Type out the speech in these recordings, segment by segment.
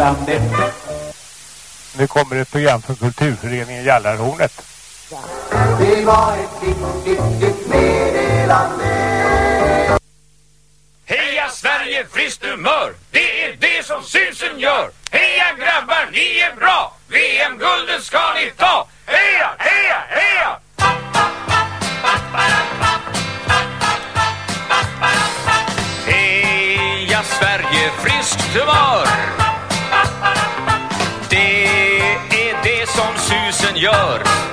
meddelande. Nu kommer ett program från Kulturföreningen Jallarhornet. Det var ett viktigt, viktigt meddelande. Heja Sverige, friskt humör! Det är det som susen gör! Heja grabbar, ni är bra! VM-guldet ska ni ta! Heja, heja, heja! Heja Sverige, friskt humör! Susen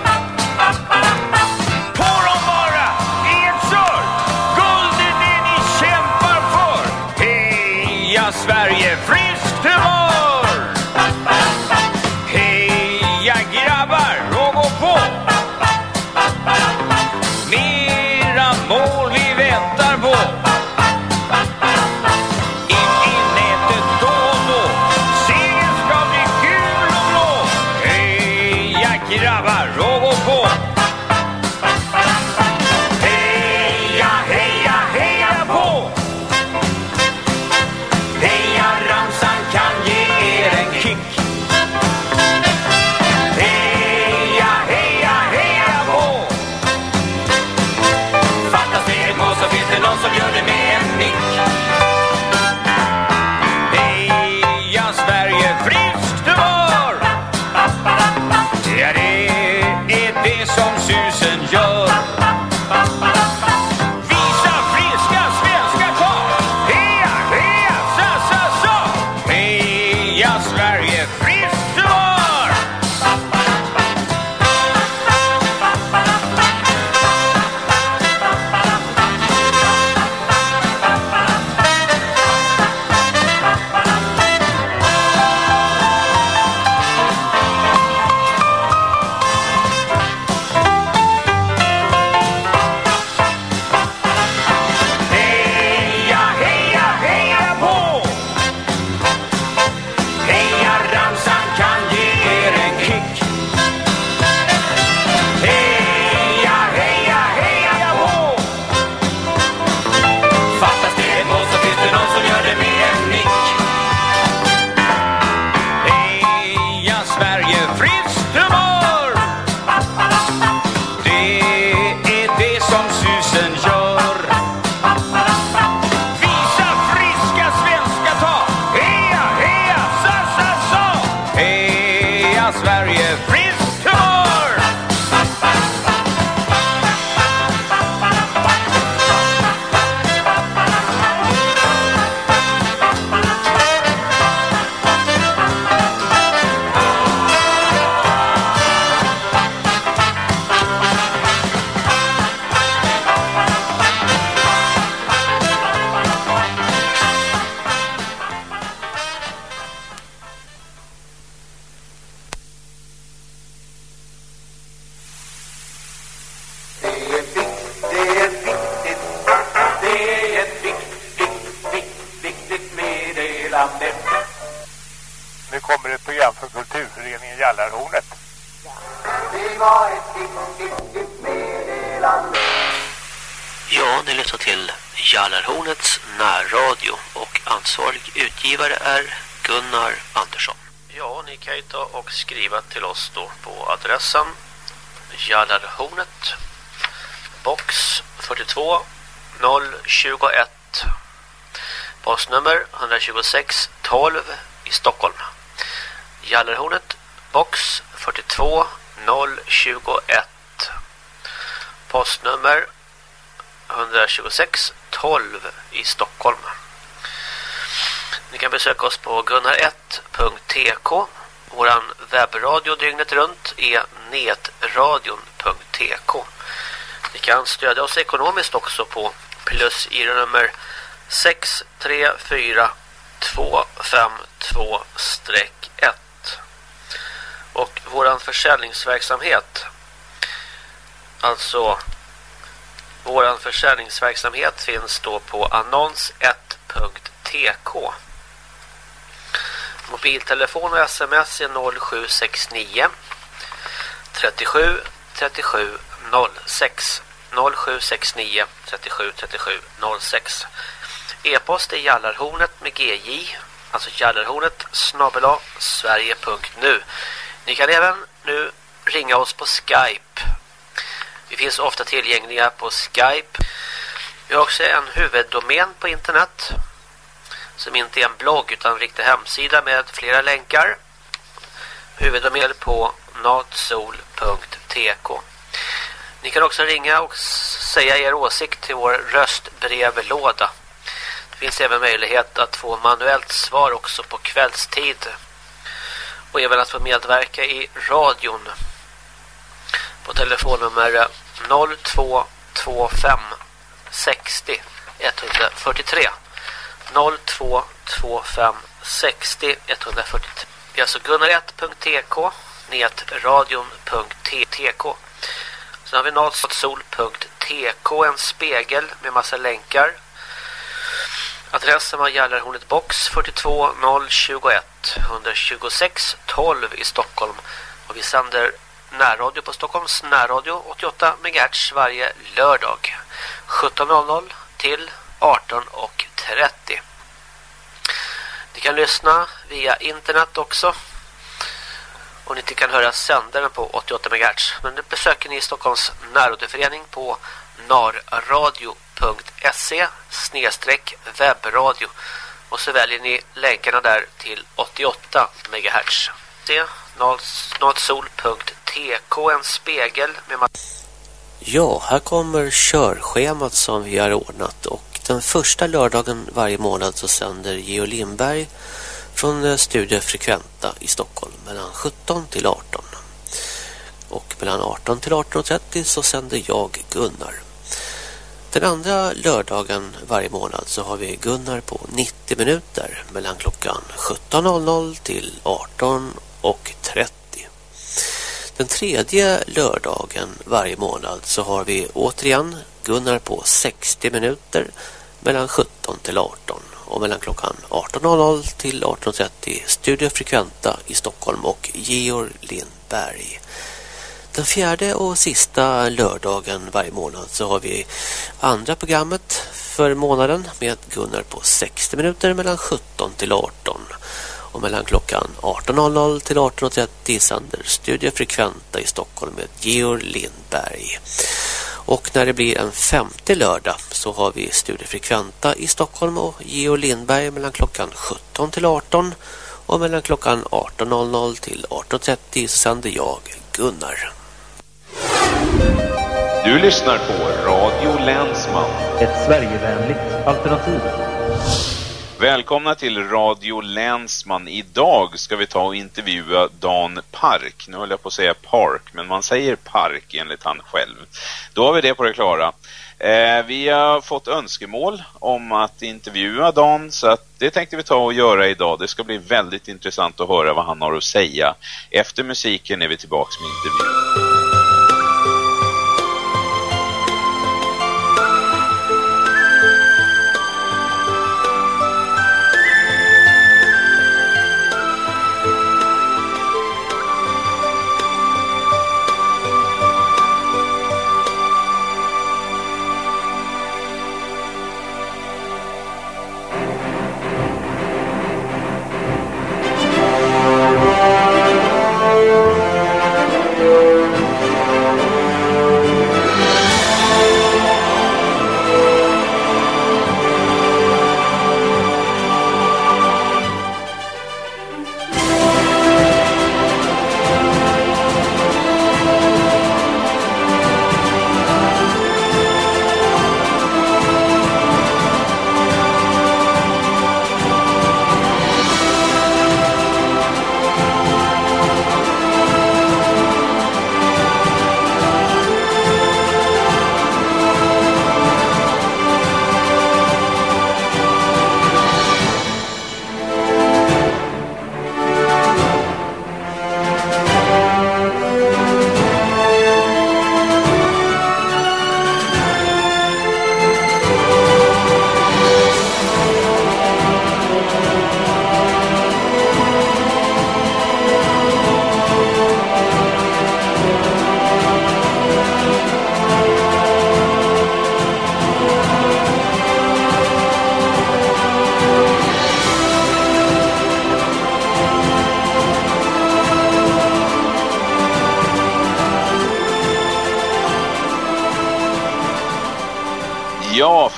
Ja, ni och skriva till oss då på adressen Jallarhornet box 42 021 postnummer 126 12 i Stockholm. Jallarhornet box 42 021 postnummer 126 12 i Stockholm. Ni kan besöka oss på gunnar1.tk. Våran webbradio dygnet runt är netradion.tk. Ni kan stödja oss ekonomiskt också på plus i nummer 634252-1. Och våran försäljningsverksamhet alltså våran försäljningsverksamhet finns då på annons1.tk. Mobiltelefon och sms är 0769 37 37 06 0769 37 37 06 E-post är jallarhornet med gj Alltså jallarhornet snabbela sverige.nu. Ni kan även nu ringa oss på Skype. Vi finns ofta tillgängliga på Skype. Vi har också en huvuddomän på internet som inte är en blogg utan en riktig hemsida med flera länkar. Huvuddomän på natsol.tk Ni kan också ringa och säga er åsikt till vår röstbrevlåda. Det finns även möjlighet att få manuellt svar också på kvällstid. Och även att få medverka i radion. På telefonnummer 0225 60 143. 0225 60 143. Det är alltså gunnar1.tk netradion.tk Sen har vi natsol.tk en spegel med massa länkar. Adressen var Gällarhornet box 42021 126 12 i Stockholm. Och vi sänder närradio på Stockholms närradio 88 MHz varje lördag 17.00 till 18.30. Ni kan lyssna via internet också. Och ni kan höra sändaren på 88 MHz. Men nu besöker ni Stockholms närradioförening på narradio.se webbradio. Och så väljer ni länkarna där till 88 MHz. Se natsol.tk en spegel med Ja, här kommer körschemat som vi har ordnat och den första lördagen varje månad så sänder Geo Lindberg från eh, Studio Frekventa i Stockholm mellan 17 till 18. Och mellan 18 till 18.30 så sänder jag Gunnar. Den andra lördagen varje månad så har vi Gunnar på 90 minuter mellan klockan 17.00 till 18.30. Den tredje lördagen varje månad så har vi återigen Gunnar på 60 minuter mellan 17 till 18 och mellan klockan 18.00 till 18.30 Studio Frekventa i Stockholm och Georg Lindberg. Den fjärde och sista lördagen varje månad så har vi andra programmet för månaden med Gunnar på 60 minuter mellan 17 till 18 och mellan klockan 18.00 till 18.30 sänder Studio Frekventa i Stockholm med Georg Lindberg. Och när det blir en femte lördag så har vi Studio Frekventa i Stockholm och Georg Lindberg mellan klockan 17 till 18 och mellan klockan 18.00 till 18.30 så sänder jag Gunnar. Du lyssnar på Radio Länsman. Ett Sverigevänligt alternativ. Välkomna till Radio Länsman. Idag ska vi ta och intervjua Dan Park. Nu höll jag på att säga Park, men man säger Park enligt han själv. Då har vi det på det klara. Eh, vi har fått önskemål om att intervjua Dan så att det tänkte vi ta och göra idag. Det ska bli väldigt intressant att höra vad han har att säga. Efter musiken är vi tillbaka med intervjun.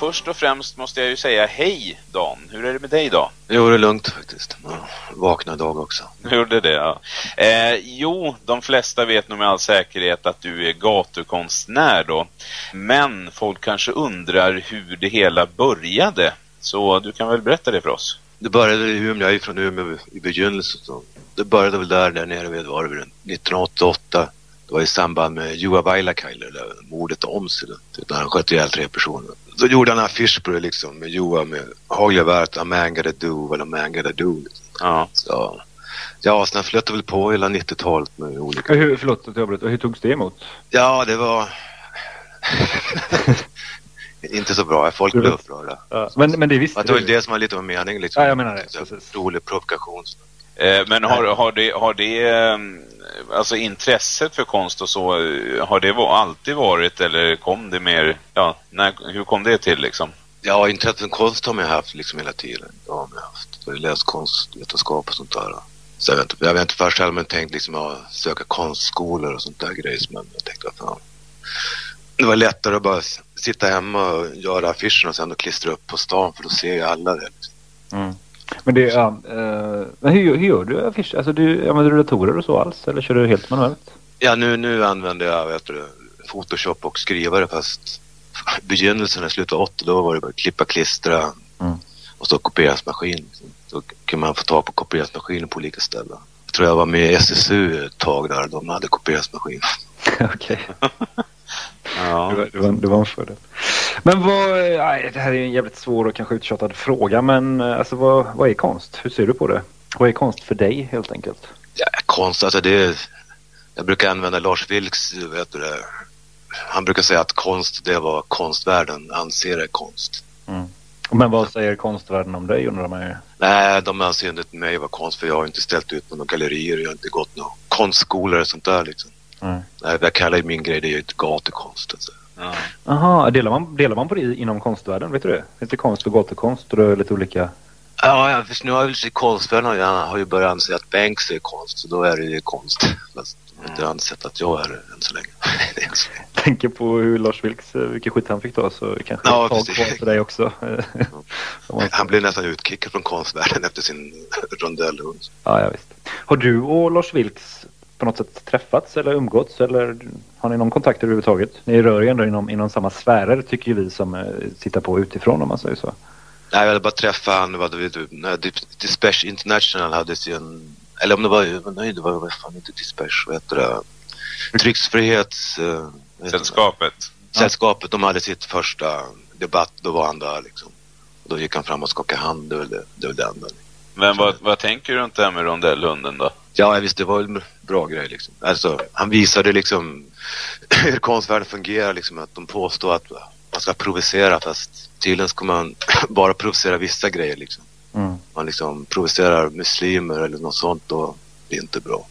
Först och främst måste jag ju säga hej Dan. Hur är det med dig idag? Jo, det är lugnt faktiskt. Vakna idag också. Gjorde det, ja. Eh, jo, de flesta vet nog med all säkerhet att du är gatukonstnär då. Men folk kanske undrar hur det hela började. Så du kan väl berätta det för oss? Det började i Umeå, jag är från Umeå i begynnelsen. Så det började väl där, där nere vid, var det väl 1988. Det var i samband med Juha Vailakainen, eller mordet om Åmsele. Han sköt ihjäl tre personer. Då gjorde han affisch på det liksom med Juha med hagelgeväret A man gotta do what a man gotta do. Liksom. Ja. Så, ja, sen flöt väl på hela 90-talet med olika... Hur, förlåt att jag avbröt. Hur togs det emot? Ja, det var... Inte så bra. Folk blev upprörda. Ja. Men, men det visste Att det var du? det som var lite av meningen liksom. Ja, jag menar det. Rolig provokation. Eh, men har, har det, har det eh, alltså intresset för konst och så, eh, har det alltid varit eller kom det mer, ja, när, hur kom det till liksom? Ja, intresset för konst har man haft liksom hela tiden. Det har man haft. Jag har läst konstvetenskap och sånt där. Så jag vet inte, jag vet inte först hade man tänkt liksom att söka konstskolor och sånt där grejs. Men jag tänkte att fan, det var lättare att bara sitta hemma och göra affischerna och sen och klistra upp på stan för då ser ju alla det. Liksom. Mm. Men det, ja, eh, hur, hur gör du affisch? Alltså du, använder du datorer och så alls? Eller kör du helt manuellt? Ja, nu, nu använder jag vet du, Photoshop och skrivare fast begynnelsen i slutet av 80 då var det bara klippa, klistra Mm. och så kopieringsmaskin. Så kan man få tag på kopieringsmaskiner på olika ställen. Jag tror jag var med i SSU ett tag där de hade kopieringsmaskin. Okej. Ja. Det, var, det, var, det var en fördel. Men vad, nej, det här är en jävligt svår och kanske uttjatad fråga men eh, alltså vad, vad är konst? Hur ser du på det? Vad är konst för dig helt enkelt? Ja, konst, alltså det är, Jag brukar använda Lars Vilks, vet du det. Han brukar säga att konst det är vad konstvärlden anser är konst. Men vad säger konstvärlden om dig undrar man ju. Nej, de anser inte mig vara konst för jag har inte ställt ut några gallerier. Jag har inte gått några konstskolor och sånt där liksom. Mm. Nej, jag kallar ju min grej det är ju inte gatukonst. Alltså. Ja. Jaha, delar man, delar man på det inom konstvärlden? Vet du det? Finns det konst och gatukonst och det är lite olika? Ja, ja för nu har jag väl konstvärlden jag har ju börjat anse att Banks är konst, så då är det ju konst. Fast de har inte ansett att jag är det än så länge. Så. Tänker på hur Lars Vilks, eh, vilken skit han fick ta så kanske Ja, ett tag kvar för dig också. Han blev nästan utkickad från konstvärlden efter sin rondellhund. ja, ja, visst. Har du och Lars Vilks på något sätt träffats eller umgåtts eller har ni någon kontakt överhuvudtaget? Ni rör ju ändå inom, inom samma sfärer tycker ju vi som eh, tittar på utifrån om man säger så. Nej, jag hade bara träffat han, vad du, när Dis- Dispatch International hade sin, eller om det var, nej det var vad fan inte Dispatch, vad heter det? Tryckfrihets... eh, det? Sällskapet. Sällskapet, de hade sitt första debatt, då var han där liksom. Och då gick han fram och skakade hand, det var det, det, var det enda. Men vad, vad tänker du runt det här med rondellhunden då? Ja, jag visste det var en bra grej liksom. Alltså, han visade liksom hur konstvärlden fungerar liksom, att de påstår att man ska provocera fast tydligen ska man bara provocera vissa grejer liksom. Mm. Man liksom provocerar muslimer eller något sånt då det är inte bra.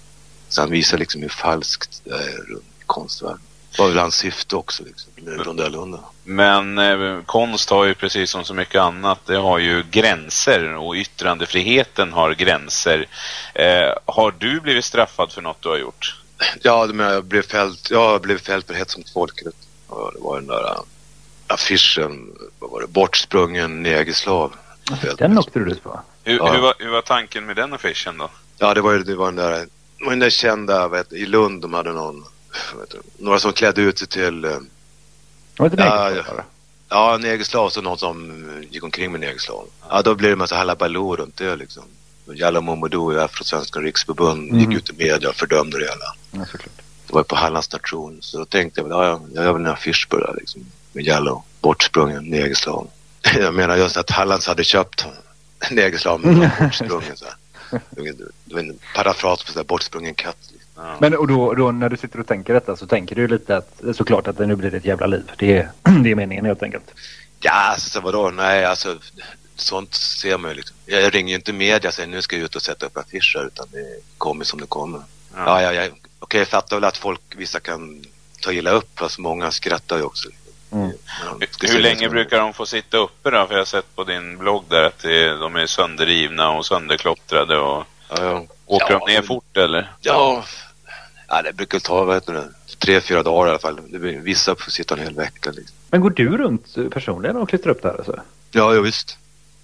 Så han visar liksom hur falskt det är runt konstvärlden. Var väl hans syfte också liksom, med rondellhunden. Men eh, konst har ju precis som så mycket annat, det har ju gränser och yttrandefriheten har gränser. Eh, har du blivit straffad för något du har gjort? Ja, men jag blev fälld, jag blev fälld för hets mot folkgrupp. Ja, det var den där äh, affischen, vad var det, bortsprungen negerslav. Den åkte du dit på? Hur, Ja. hur, var, hur var tanken med den affischen då? Ja, det var ju det var den där, det var den där kända, vet, i Lund, de hade någon, några som klädde ut sig till, eh, Det var inte Ja, negerslav, ja. negerslav, så någon som eh, gick omkring med negerslav. Ja, då blev det en massa halabaloo runt det liksom. Jalla Momodou i Afrosvenska riksförbund Mhm. gick ut i media och fördömde det hela. Ja, såklart. Det var på Hallands station. Så då tänkte jag ja, ja, jag gör väl en affisch på det där liksom. Med Jallow, bortsprungen negerslav. Jag menar just att Hallands hade köpt negerslav med någon bortsprungen så här. Det det var en parafras på så här, bortsprungen katt. Liksom. Ja. Men och då, då när du sitter och tänker detta så tänker du lite att såklart att det nu blir ett jävla liv. Det är, det är meningen helt enkelt. Ja, alltså så vadå? Nej, alltså sånt ser man ju liksom. Jag, ringer ju inte media och säger nu ska jag ut och sätta upp affischer utan det kommer som det kommer. Ja, ja, ja. Okej, jag fattar väl att folk, vissa kan ta illa upp fast många skrattar ju också. Mm. Hur länge som- brukar de få sitta uppe då? För jag har sett på din blogg där att det, de är sönderrivna och sönderklottrade och Ja, ja. åker Ja, de ner fort eller? Ja, ja det brukar ta, vad heter det, tre, fyra dagar i alla fall. Vissa får sitta en hel vecka. Liksom. Men går du runt personligen och klistrar upp det här alltså? Ja, ja visst.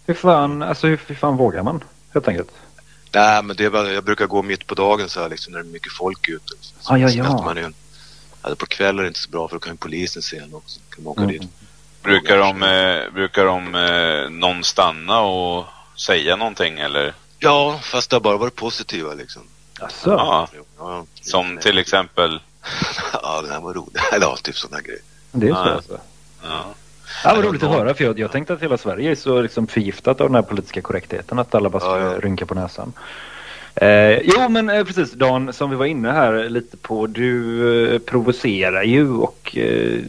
Hur fan, alltså hur, hur fan vågar man? Helt enkelt. Nej, men det är bara, jag brukar gå mitt på dagen så här liksom när det är mycket folk ute. Så, Ah, ja, ja. man in. Alltså, på kvällen är det inte så bra för då kan ju polisen se en också. Kan man åka Mm. dit. Brukar de, eh, brukar de eh, någon stanna och säga någonting eller? Ja, fast det har bara varit positiva liksom. Alltså, Ja, Ja, som till exempel... Ja, den här var rolig. Eller ja, typ sådana grejer. det är så Ja. alltså. Ja. Ja, vad roligt att höra för jag, jag tänkte att hela Sverige är så liksom förgiftat av den här politiska korrektheten att alla bara ska Ja, ja. rynka på näsan. Eh, jo men eh, precis Dan, som vi var inne här lite på, du eh, provocerar ju och eh,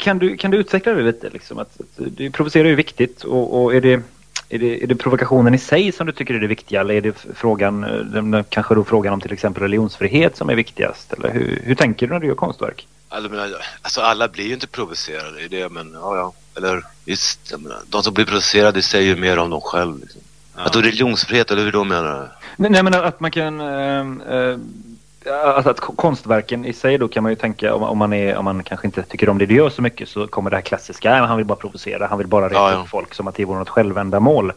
kan, du, kan du utveckla det lite? Liksom? Att, att, du provocerar ju viktigt och, och är, det, är, det, är det provokationen i sig som du tycker är det viktiga eller är det frågan, eh, den, den- kanske då frågan om till exempel religionsfrihet som är viktigast? Eller hur, hur tänker du när du gör konstverk? Alltså, men, alltså alla blir ju inte provocerade i det, men ja, ja. Eller jag menar, de som blir provocerade säger ju mer om dem själv. Liksom. Att då religionsfrihet, eller hur då menar du? Nej, nej men att man kan... ehm, eh, att, att konstverken i sig då kan man ju tänka om, om, man är, om man kanske inte tycker om det du gör så mycket så kommer det här klassiska, "Nej, men han vill bara provocera, han vill bara reta Ja, ja. upp folk som att det vore något självändamål.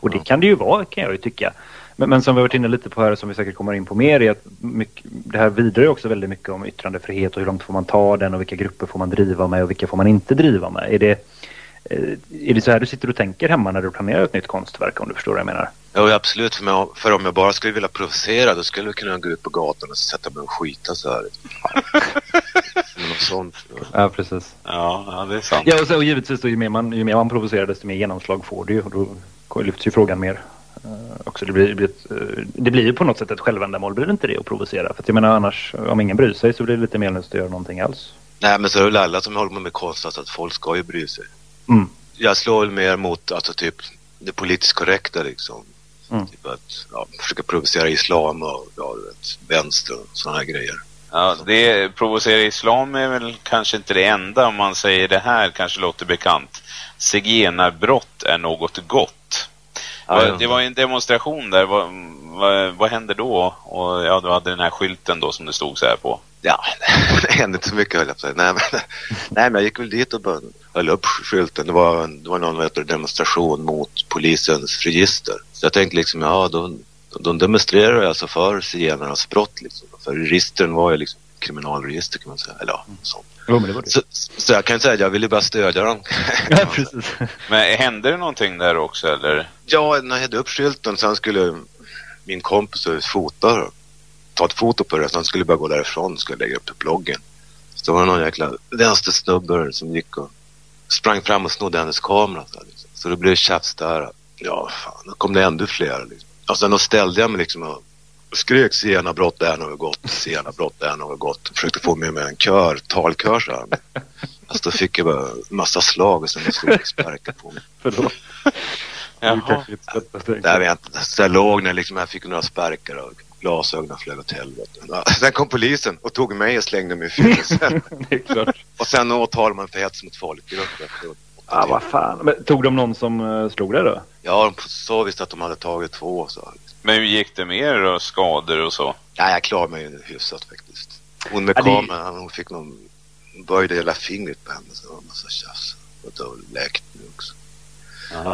Och det kan det ju vara kan jag ju tycka. Men, men som vi har varit inne lite på här som vi säkert kommer in på mer är att mycket, det här vidrör ju också väldigt mycket om yttrandefrihet och hur långt får man ta den och vilka grupper får man driva med och vilka får man inte driva med. Är det, är det så här du sitter och tänker hemma när du planerar ett nytt konstverk om du förstår vad jag menar? Ja, absolut. För, mig, för om jag bara skulle vilja provocera då skulle jag kunna gå ut på gatan och sätta mig och skita så här. Något sånt. Ja, precis. Ja, ja, det är sant. Ja, och, så, och givetvis då, ju, mer man, ju mer man provocerar desto mer genomslag får det ju och då lyfts ju frågan mer. Uh, också det, blir, det, blir ett, eh, det blir ju på något sätt ett självändamål, blir det inte det att provocera? För att jag menar annars, om ingen bryr sig så blir det lite meningslöst att göra någonting alls. Nej, men så är det väl alla som håller med konst, alltså att folk ska ju bry sig. Mm. Jag slår väl mer mot alltså, typ det politiskt korrekta liksom. Mm. Typ att ja, försöka provocera islam och ja, du vet, vänster och sådana här grejer. Ja, det provocera islam är väl kanske inte det enda om man säger det här kanske låter bekant. Zigenarbrott är något gott. Ja. Det var ju en demonstration där. Vad, vad, vad hände då? Och ja, du hade den här skylten då som det stod så här på. Ja, det hände inte så mycket höll jag på att säga. Nej men, nej, men jag gick väl dit och bara höll upp skylten. Det var, en- det var någon det, demonstration mot polisens register. Så jag tänkte liksom, ja, de, de demonstrerar alltså för zigenarnas brott liksom. För registren var ju liksom kriminalregister kan man säga. Eller ja, sånt. Jo, men det var det. Så, så jag kan säga att jag ville bara stödja dem. Ja, precis. Men hände det någonting där också eller? Ja, när jag hade upp skylten sen skulle min kompis fota ta ett foto på det. Sen skulle jag bara gå därifrån och skulle lägga upp det på bloggen. Så var det någon jäkla vänstersnubbe som gick och sprang fram och snodde hennes kamera. Så, liksom. så det blev tjafs där. Ja, fan, då kom det ännu fler. Liksom. Och sen då ställde jag mig liksom och skrek zigenarbrott är något gott, zigenarbrott är något gott. Försökte få med mig en kör, talkör så här. Alltså då fick jag bara massa slag och sen slog jag sparkar på mig. Förlåt. Jaha. Där vet jag inte. Så jag låg när liksom, jag fick några sparkar och glasögonen flög åt helvete. Sen kom polisen och tog mig och slängde mig i fängelse. det är klart. och sen åtalade man för hets mot folkgrupp. timmar. vad fan. Men, tog de någon som uh, slog dig då? Ja, de sa visst att de hade tagit två. Så. Men hur gick det med er då? Skador och så? Nej, jag klarade mig ju hyfsat faktiskt. Hon med Ja, det- kameran, hon fick någon... Hon böjde hela fingret på henne så det var en massa tjafs. Och det har läkt nu också.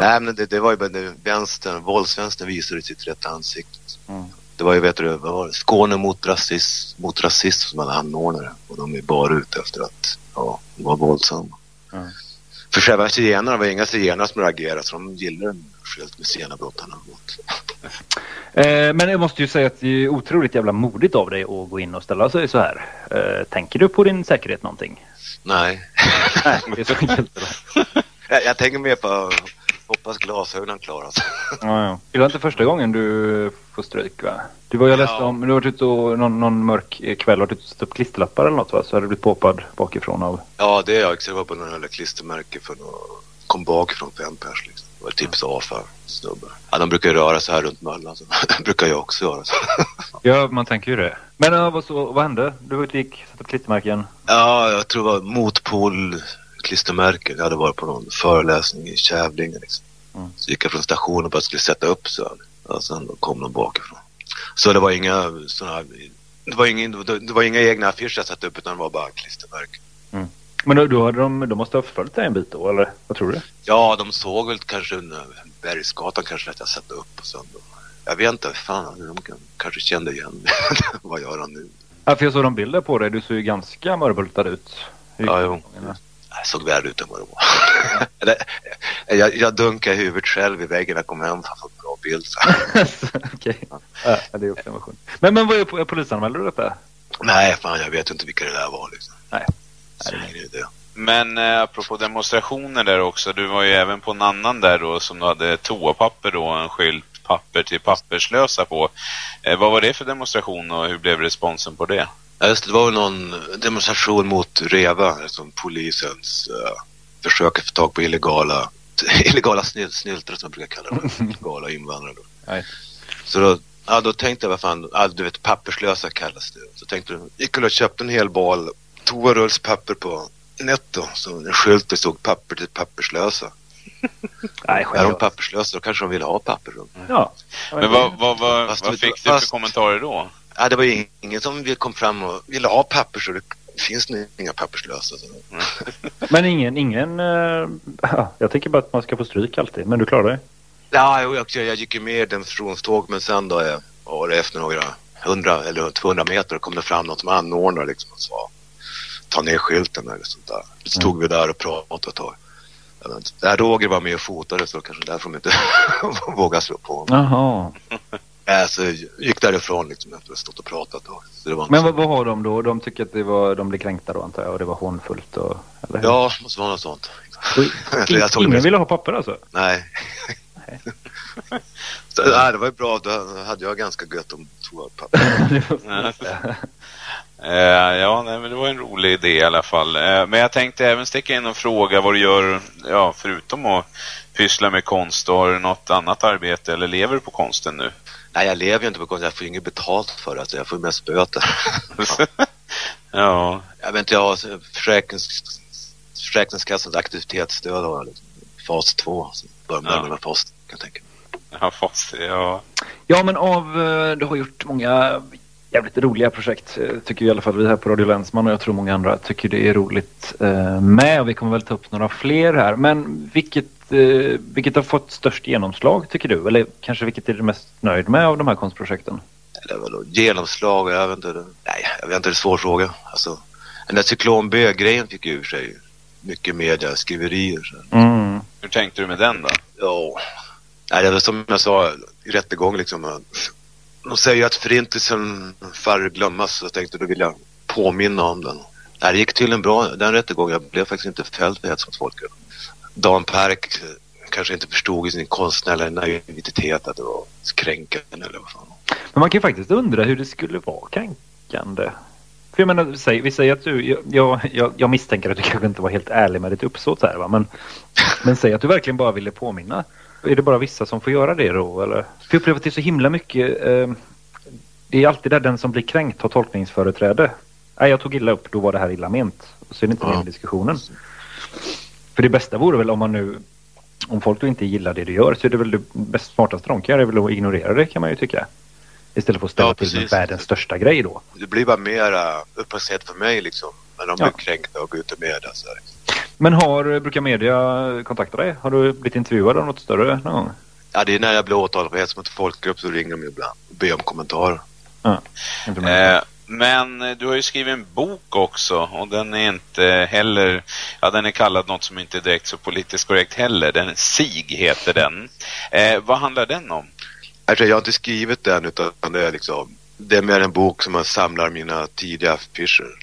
Nej, men det, det var ju bara det, vänstern, våldsvänstern visade sitt rätta ansikte. Mm. Det var ju, vet du, var? Skåne mot rasism, mot rasism som hade anordnare. Och de är bara ute efter att, ja, vara våldsamma. Mm. För själva zigenarna var inga zigenare som reagerade så de gillade en skylt med zigenarbrott han hade gått. Eh, men jag måste ju säga att det är otroligt jävla modigt av dig att gå in och ställa sig så här. Eh, tänker du på din säkerhet någonting? Nej. Nej, det är så enkelt. jag, jag tänker mer på hoppas glasögonen klarar sig. Ja, ja. Det var inte första gången du får stryk va? Du var ju läste Ja. om, du har varit ute och någon, någon mörk kväll har du satt upp klisterlappar eller något va? Så hade du blivit påpad bakifrån av... Ja, det är jag. Det var på någon jävla klistermärke för någon, kom bakifrån fem pers liksom. Det var tips A för snubbar. Ja, de brukar ju röra sig här runt Möllan så det brukar jag också göra. Så. Ja, man tänker ju det. Men ja, vad, så, vad hände? Du var ute och gick, satte upp klistermärken. Ja, jag tror det var motpol klistermärken. Jag hade varit på någon föreläsning i Kävlinge liksom. Mm. Så gick jag från stationen och bara skulle sätta upp så. Och sen kom de bakifrån. Så det var inga sådana det, var ingen, det, var inga egna affischer jag satte upp utan det var bara klistermärken. Men då, då hade de, de måste ha följt dig en bit då, eller vad tror du? Ja, de såg väl kanske under Bergsgatan kanske att jag satte upp och sen då. Jag vet inte, fan, de kan, kanske kände igen mig. Vad gör han nu? Ja, för jag såg de bilder på dig. Du såg ju ganska mörbultad ut. Ja, jo. Jag såg värre ut än vad det var. Jag, jag dunkade huvudet själv i väggen när jag kom hem Så. Okej. Ja, det är också en version. Men, men vad är po- polisanmälde du detta? Nej, fan jag vet inte vilka det där var liksom. Nej. Ingen idé. Men eh, apropå demonstrationer där också, du var ju även på en annan där då som du hade toapapper då, en skylt papper till papperslösa på. Eh, vad var det för demonstration och hur blev responsen på det? Ja, just det, det var väl någon demonstration mot REVA, som polisens uh, försök att få tag på illegala, illegala snil, snyltare som jag brukar kalla dem, illegala invandrare. Då. Nej. Så då, ja, då tänkte jag, vad fan, ja, du vet papperslösa kallas det. Så tänkte jag, gick och köpte en hel bal toarullspapper på Netto, så en skylt det stod papper till papperslösa. Nej, Är de papperslösa då kanske de vill ha papper. Då. Ja. Men vad, vad, vad, Fast vad fick du för fast- kommentarer då? Ja, det var ju ingen som kom fram och ville ha papper så det finns nu inga papperslösa. Så. Men ingen, ingen... eh, ja, jag tänker bara att man ska få stryk alltid. Men du klarar dig. Ja, jo, jag, jag gick ju med i demonstrationståg men sen då jag, var det efter några hundra eller 200 meter kom det fram något som anordnade liksom och sa ta ner skylten eller sånt där. Så stod vi där och pratade ett tag. Jag. Där Roger var med och fotade så kanske därför de inte vågade slå på. Jaha. Äh, så jag gick därifrån liksom efter att ha stått och pratat. Så det inte Men så- vad, vad har de då? De tycker att det var, de blev kränkta då antar jag och det var hånfullt och... Eller? Ja, måste vara något sånt. Och Eller jag det ingen ville ha papper alltså? Nej. så, nej, det var ju bra. Då hade jag ganska gött om toapapper. Eh, ja, nej, men det var en rolig idé i alla fall. Eh, men jag tänkte även sticka in och fråga vad du gör, ja, förutom att pyssla med konst. Har du något annat arbete eller lever du på konsten nu? Nej, jag lever ju inte på konst. Jag får ju inget betalt för det. Alltså, jag får ju mest böter. ja, jag vet inte, jag har försäkrings, Försäkringskassans aktivitetsstöd har jag liksom. Fas 2. Så börjar man Ja. med fas, kan jag tänka har fått, ja. Ja, men av... eh, Du har gjort många jävligt roliga projekt. eh, Tycker i alla fall vi här på Radio Länsman och jag tror många andra tycker det är roligt eh, med. Och vi kommer väl ta upp några fler här. Men vilket, eh, vilket har fått störst genomslag tycker du? Eller kanske vilket är du mest nöjd med av de här konstprojekten? Eller vadå, genomslag, jag vet inte. Det, nej, jag vet inte, det är en svår fråga. Alltså, den där cyklon B-grejen fick ju ur sig mycket media, skriverier. Mm. Hur tänkte du med den då? Ja, nej, det var som jag sa i rättegång liksom. De säger ju att förintelsen får glömmas så jag tänkte då vill jag påminna om den. Nej, det gick till en bra, den rättegången. Jag blev faktiskt inte fälld för hets mot folkgrupp. Dan Park eh, kanske inte förstod i sin konstnärliga naivitet att det var kränkande eller vad fan. Men man kan ju faktiskt undra hur det skulle vara kränkande. För jag menar, säg, vi säger att du, jag, jag, jag, misstänker att du kanske inte var helt ärlig med ditt uppsåt här va, men, men säg att du verkligen bara ville påminna. Är det bara vissa som får göra det då eller? För jag upplever att det är så himla mycket, eh, det är alltid där den som blir kränkt har tolkningsföreträde. Nej, jag tog illa upp, då var det här illa ment. Och så är det inte Ja. med diskussionen. För det bästa vore väl om man nu, om folk då inte gillar det du gör så är det väl det bäst smartaste de kan göra är väl att ignorera det kan man ju tycka. Istället för att ställa Ja, till med världens största grej då. Det blir bara mera uppmärksamhet för mig liksom. När de Ja. blir kränkta och går ut i media så här. Men har, brukar media kontakta dig? Har du blivit intervjuad av något större någon gång? Ja, det är när jag blir åtalad för hets mot folkgrupp så ringer de ibland och ber om kommentarer. Ja. Eh, men eh, du har ju skrivit en bok också och den är inte heller, ja den är kallad något som inte är direkt så politiskt korrekt heller. Den SIG heter den. Eh, vad handlar den om? Alltså, jag har inte skrivit den utan det är liksom det är mer en bok som man samlar mina tidiga affischer.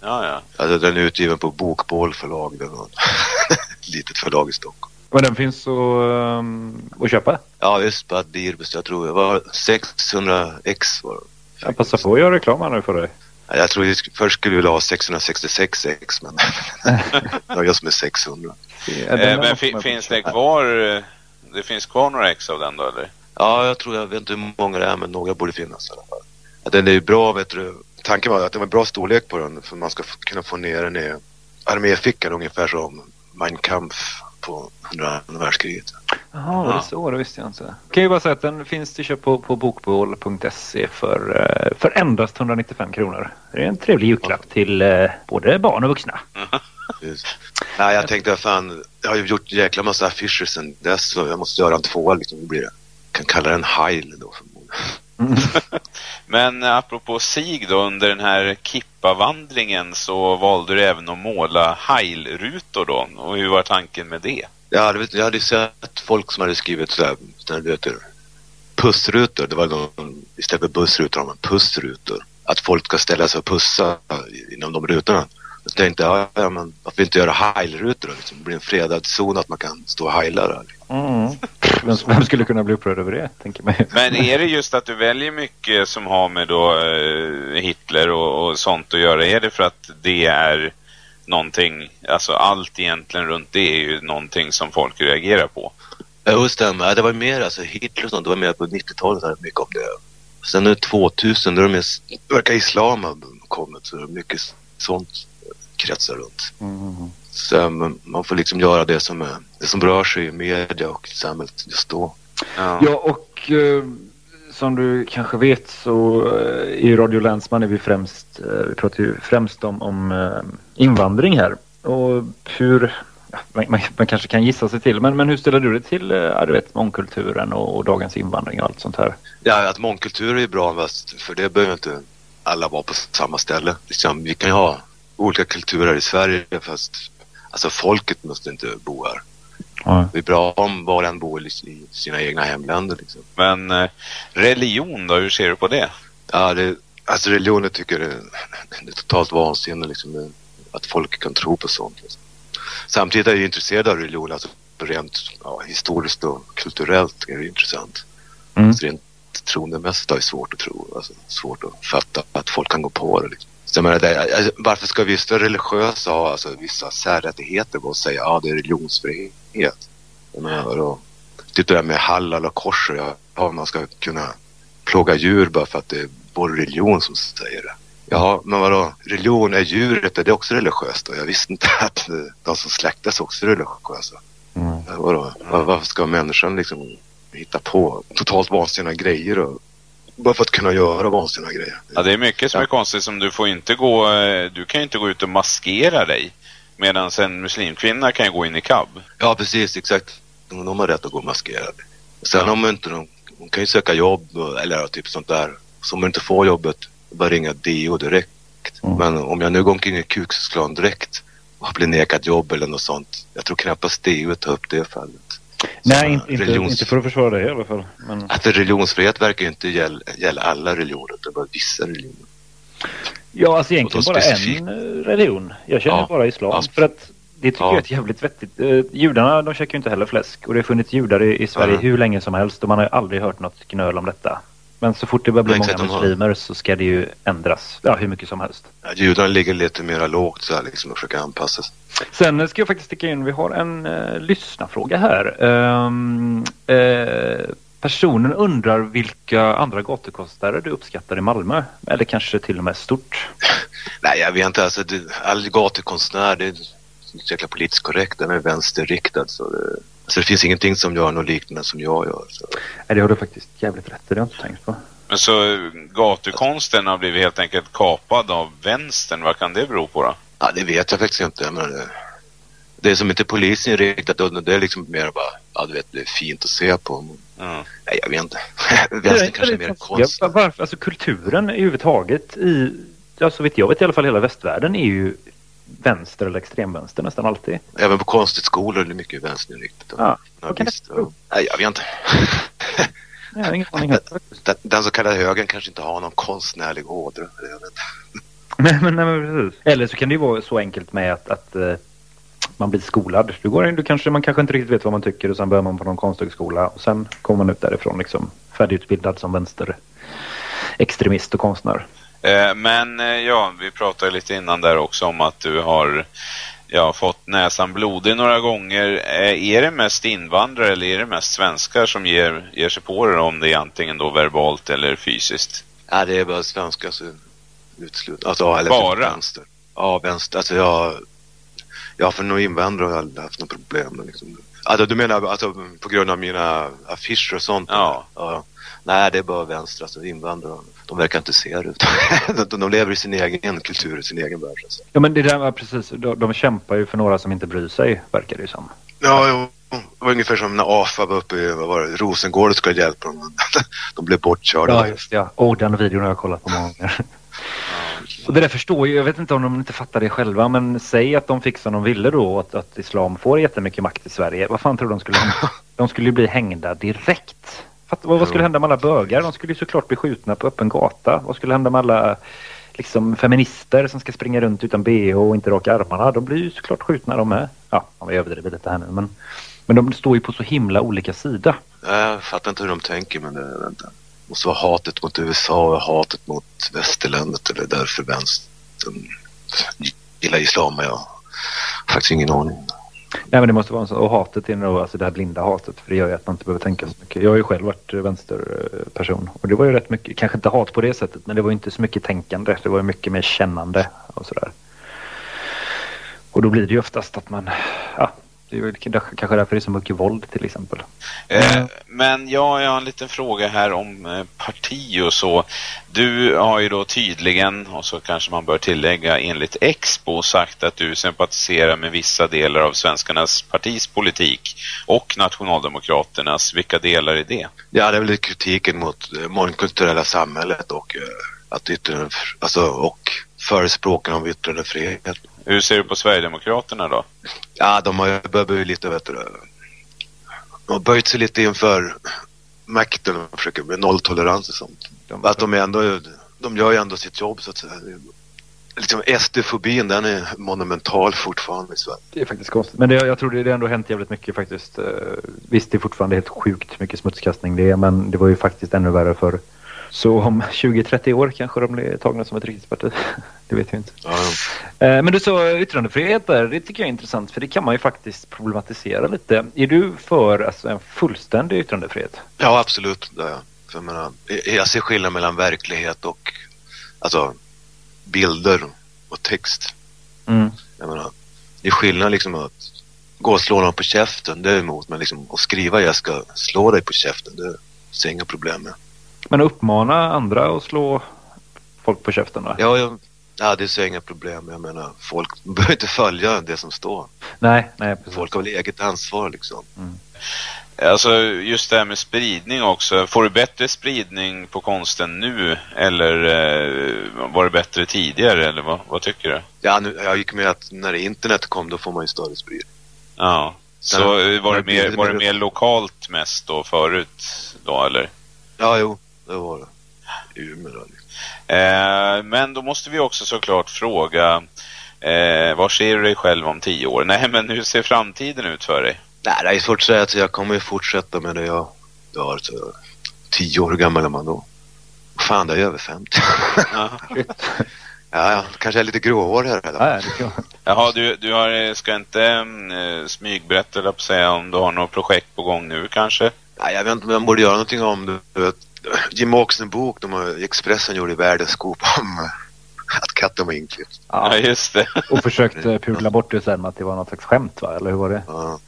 Ja, ja. Alltså den är utgiven på Bokbål förlag. Ett litet förlag i Stockholm. Men den finns att, um, att köpa? Ja visst, på Adbirbus. Jag tror det var 600 ex var det. Jag passar på att göra reklam här nu för dig. Ja, Jag tror sk- först skulle vi vilja ha 666 ex men jag som är 600. Ja, Eh, men finns med det kvar, eh, det finns kvar några ex av den då eller? Ja, jag tror, jag vet inte hur många det är, men några borde finnas i alla fall. Ja, den är ju bra, vet du. Tanken var att det var bra storlek på den, för man ska kunna få ner den i arméfickan ungefär som Mein Kampf på andra världskriget. Jaha, var det så? Det visste jag inte. Kan ju bara säga att den finns till köp på, på bokbål.se för, eh, för endast 195 kronor. Det är en trevlig julklapp till eh, både barn och vuxna. Just. Nej, jag tänkte fan, jag har ju gjort jäkla massa affischer sen dess så jag måste göra en tvåa liksom. Blir det. Kan kalla den Heil då förmodligen. Men eh, apropå sig då, under den här Kippa-vandringen så valde du även att måla heilrutor då. Och hur var tanken med det? Jag hade, jag hade sett folk som hade skrivit så här, såna här, du vet, pussrutor. Det var någon, istället för bussrutor har man pussrutor. Att folk ska ställa sig och pussa inom de rutorna. Jag tänkte, ja, ja men varför inte göra heilrutor? Liksom? Det blir en fredad zon att man kan stå och heila där. Mm. Vem, vem skulle kunna bli upprörd över det, tänker man. Men är det just att du väljer mycket som har med då eh, Hitler och, och sånt att göra? Är det för att det är någonting, alltså allt egentligen runt det är ju någonting som folk reagerar på? Jo, det stämmer. Det var mer alltså Hitler och sånt. Det var mer på 90-talet hade mycket om det. Sen nu 2000, då är det mer, verkar islam ha kommit. Så det är mycket sånt kretsar runt. Mm. Så man får liksom göra det som, det som rör sig i media och samhället just då. Ja. Ja, och eh, som du kanske vet så eh, i Radio Länsman är vi främst, eh, vi pratar ju främst om, om eh, invandring här. Och hur, man, man, man kanske kan gissa sig till, men, men hur ställer du dig till ja, du vet, mångkulturen och, och dagens invandring och allt sånt här? Ja, att mångkultur är bra, för det behöver inte alla vara på samma ställe. Liksom, vi kan ju ha olika kulturer i Sverige, fast alltså folket måste inte bo här. Ja. Det är bra om var en bor i sina egna hemländer. Liksom. Men eh, religion då, hur ser du på det? Ja, det, alltså religionen tycker det, det är totalt vansinne liksom, att folk kan tro på sånt. Liksom. Samtidigt är jag intresserad av religion, alltså rent ja, historiskt och kulturellt är det intressant. Mm. Så rent troendemässigt är svårt att tro, alltså svårt att fatta att folk kan gå på det. Liksom. Så jag menar, det, alltså, varför ska vissa religiösa ha alltså, vissa särrättigheter och säga ja det är religionsfrihet? Jag menar, vadå? Typ det där med halal och kosher, ja, man ska kunna plåga djur bara för att det är vår religion som säger det. Ja, men vadå? Religion är djuret, är det också religiöst? Och jag visste inte att de som släktas också är religiösa. Mm. Vadå? Var- Varför ska människan liksom hitta på totalt vansinniga grejer och, bara för att kunna göra vansinniga grejer? Ja, det är mycket som är konstigt som du får inte gå, eh, du kan ju inte gå ut och maskera dig. Medan en muslimkvinna kan ju gå in i cab. Ja, precis, exakt. De, de har rätt att gå maskerade. Sen Ja. om inte de, de kan ju söka jobb och- eller typ sånt där. Så om de inte får jobbet, bara ringa DO direkt. Mm. Men om jag nu går omkring i Kuksklan direkt och blir nekad jobb eller något sånt. Jag tror knappast DO tar upp det fallet. Nej, inte, inte, religions- inte för att försvara dig i alla fall. Men, Att religionsfrihet verkar ju inte gälla, gälla alla religioner, det är bara vissa religioner. ja, alltså egentligen bara specifikt- en religion. Jag känner Ja. bara islam. Ja. För att det tycker Ja. jag är ett jävligt vettigt. Eh, judarna, de käkar ju inte heller fläsk. Och det har funnits judar i, i Sverige Mm. hur länge som helst. Och man har ju aldrig hört något gnöl om detta. Men så fort det börjar bli Nej, många de har- muslimer så ska det ju ändras. Ja, hur mycket som helst. Ja, Judarna ligger lite mer lågt så här liksom och försöker anpassa sig. Sen ska jag faktiskt sticka in, vi har en eh, lyssnarfråga här. Ehm, eh, personen undrar vilka andra gatukonstnärer du uppskattar i Malmö? Eller kanske till och med stort? Nej, jag vet inte. Alltså, det, all gatukonstnär, det är så jäkla politiskt korrekt. Den är vänsterriktad. Så det, alltså, det finns ingenting som gör något liknande som jag gör. Så. Nej, det har du faktiskt jävligt rätt i, det har jag inte tänkt på. Men så eh, gatukonsten har blivit helt enkelt kapad av vänstern. Vad kan det bero på då? Ja, det vet jag faktiskt inte. Men det, det är som inte polisen inriktat. och Det är liksom mer bara, ja du vet, det är fint att se på. Mm. nej, jag vet inte. Vänstern kanske är mer konst. Ja, varför, alltså kulturen överhuvudtaget i, ja, så vitt jag vet i alla fall hela västvärlden är ju vänster eller extremvänster nästan alltid. Även på konstskolor är det mycket vänsterinriktat. Ja, Ja, bero? ja. Nej, jag vet inte. Jag har ingen aning. Den, den så kallade högern kanske inte har någon konstnärlig ådra. Nej, men, nej, men precis. Eller så kan det ju vara så enkelt med att, att eh, man blir skolad. Du går in, du kanske, man kanske inte riktigt vet vad man tycker och sen börjar man på någon konsthögskola och sen kommer man ut därifrån liksom färdigutbildad som vänster extremist och konstnär. Eh, men eh, ja, vi pratade lite innan där också om att du har ja, fått näsan blodig några gånger. Eh, är det mest invandrare eller är det mest svenskar som ger, ger sig på det om det är antingen då verbalt eller fysiskt? Ja, det är bara svenska så utslut. Alltså, ja, eller Bara? Vänster. Ja, vänster. Alltså jag, jag för några invandrare har jag aldrig haft några problem. Liksom. Alltså, du menar alltså, på grund av mina affischer och sånt? Ja. ja. Nej, det är bara vänster, alltså invandrare. De verkar inte se det. utan de, lever i sin egen kultur, i sin egen värld. Så. att säga. Ja men det där var precis, de, de kämpar ju för några som inte bryr sig, verkar det ju som. Ja, jo. Det var ungefär som när AFA var uppe i vad var det, Rosengård och skulle hjälpa dem. de blev bortkörda. Ja, just det, ja. Åh, den videon har jag kollat på många gånger. Och det där förstår ju, jag vet inte om de inte fattar det själva, men säg att de fick som de ville då, att, att islam får jättemycket makt i Sverige. Vad fan tror du de skulle hända? De skulle ju bli hängda direkt. Fatt, vad, vad skulle hända med alla bögar? De skulle ju såklart bli skjutna på öppen gata. Vad skulle hända med alla liksom, feminister som ska springa runt utan bh och inte raka armarna? De blir ju såklart skjutna de med. Ja, jag överdriver lite här nu, men, men de står ju på så himla olika sida. Jag fattar inte hur de tänker, men det, inte. det måste vara hatet mot USA och hatet mot västerlandet. Eller därför vänstern gillar islam. Jag har faktiskt ingen aning. Nej men det måste vara en sån, och hatet är nog alltså det här blinda hatet för det gör ju att man inte behöver tänka så mycket. Jag har ju själv varit eh, vänsterperson eh, och det var ju rätt mycket, kanske inte hat på det sättet men det var ju inte så mycket tänkande. Det var ju mycket mer kännande och sådär. Och då blir det ju oftast att man, ja, det är väl kanske därför det är så mycket våld till exempel. Eh, men ja, jag har en liten fråga här om eh, parti och så. Du har ju då tydligen, och så kanske man bör tillägga enligt Expo, sagt att du sympatiserar med vissa delar av svenskarnas partis politik och nationaldemokraternas. Vilka delar är det? Ja, det är väl kritiken mot det mångkulturella samhället och eh, att yttrande, alltså, och förespråken av yttrandefrihet. Hur ser du på Sverigedemokraterna då? Ja, de har ju börjat lite, vet du, de har böjt sig lite inför makten och försöker med nolltolerans och sånt. Att de är ändå, de gör ju ändå sitt jobb så att säga. Liksom SD-fobin den är monumental fortfarande i Sverige. Det är faktiskt konstigt. Men det, jag tror det, det ändå hänt jävligt mycket faktiskt. Eh, Visst, det är fortfarande helt sjukt mycket smutskastning det är, men det var ju faktiskt ännu värre för så om 20-30 år kanske de blir tagna som ett riktigt parti. Det vet jag inte. Ja, Eh, Men du sa yttrandefrihet där, det tycker jag är intressant för det kan man ju faktiskt problematisera lite. Är du för alltså, en fullständig yttrandefrihet? ja absolut. För jag, menar, jag ser skillnad mellan verklighet och alltså, bilder och text. Mm. Jag menar, det är skillnad liksom att gå och slå någon på käften, det är emot. Men liksom att skriva jag ska slå dig på käften, det ser jag inga problem med. Men uppmana andra att slå folk på käften då? Ja, jag, ja, det ser jag inga problem med. Jag menar, folk behöver inte följa det som står. Nej, nej precis. Folk har väl eget ansvar liksom. Alltså just det här med spridning också. Får du bättre spridning på konsten nu eller eh, var det bättre tidigare eller vad, vad tycker du? Ja, nu, jag gick med att när internet kom då får man ju större spridning. Ja. Så eh, var det, mer, var det mer lokalt mest då förut då eller? Ja, jo, det var det. Umeå då. Liksom. Eh, men då måste vi också såklart fråga eh, vad ser du dig själv om tio år? Nej men hur ser framtiden ut för dig? Nej, det är svårt att säga att jag kommer ju fortsätta med det jag gör. Så tio år gammal är man då? Fan, det är över 50. Ja. ja, kanske är lite gråhårig här. Eller? Ja. Jaha, du, du har, ska inte eh, smygberätta eller säga om du har något projekt på gång nu kanske? Ja, jag vet inte om jag borde göra någonting om det. Jim Oxen bok, de har, Expressen gjorde världens scoop om eh, att katten var inklippt. Ja, just det. Och försökte pudla bort det sen med att det var något slags skämt va? Eller hur var det? Ja,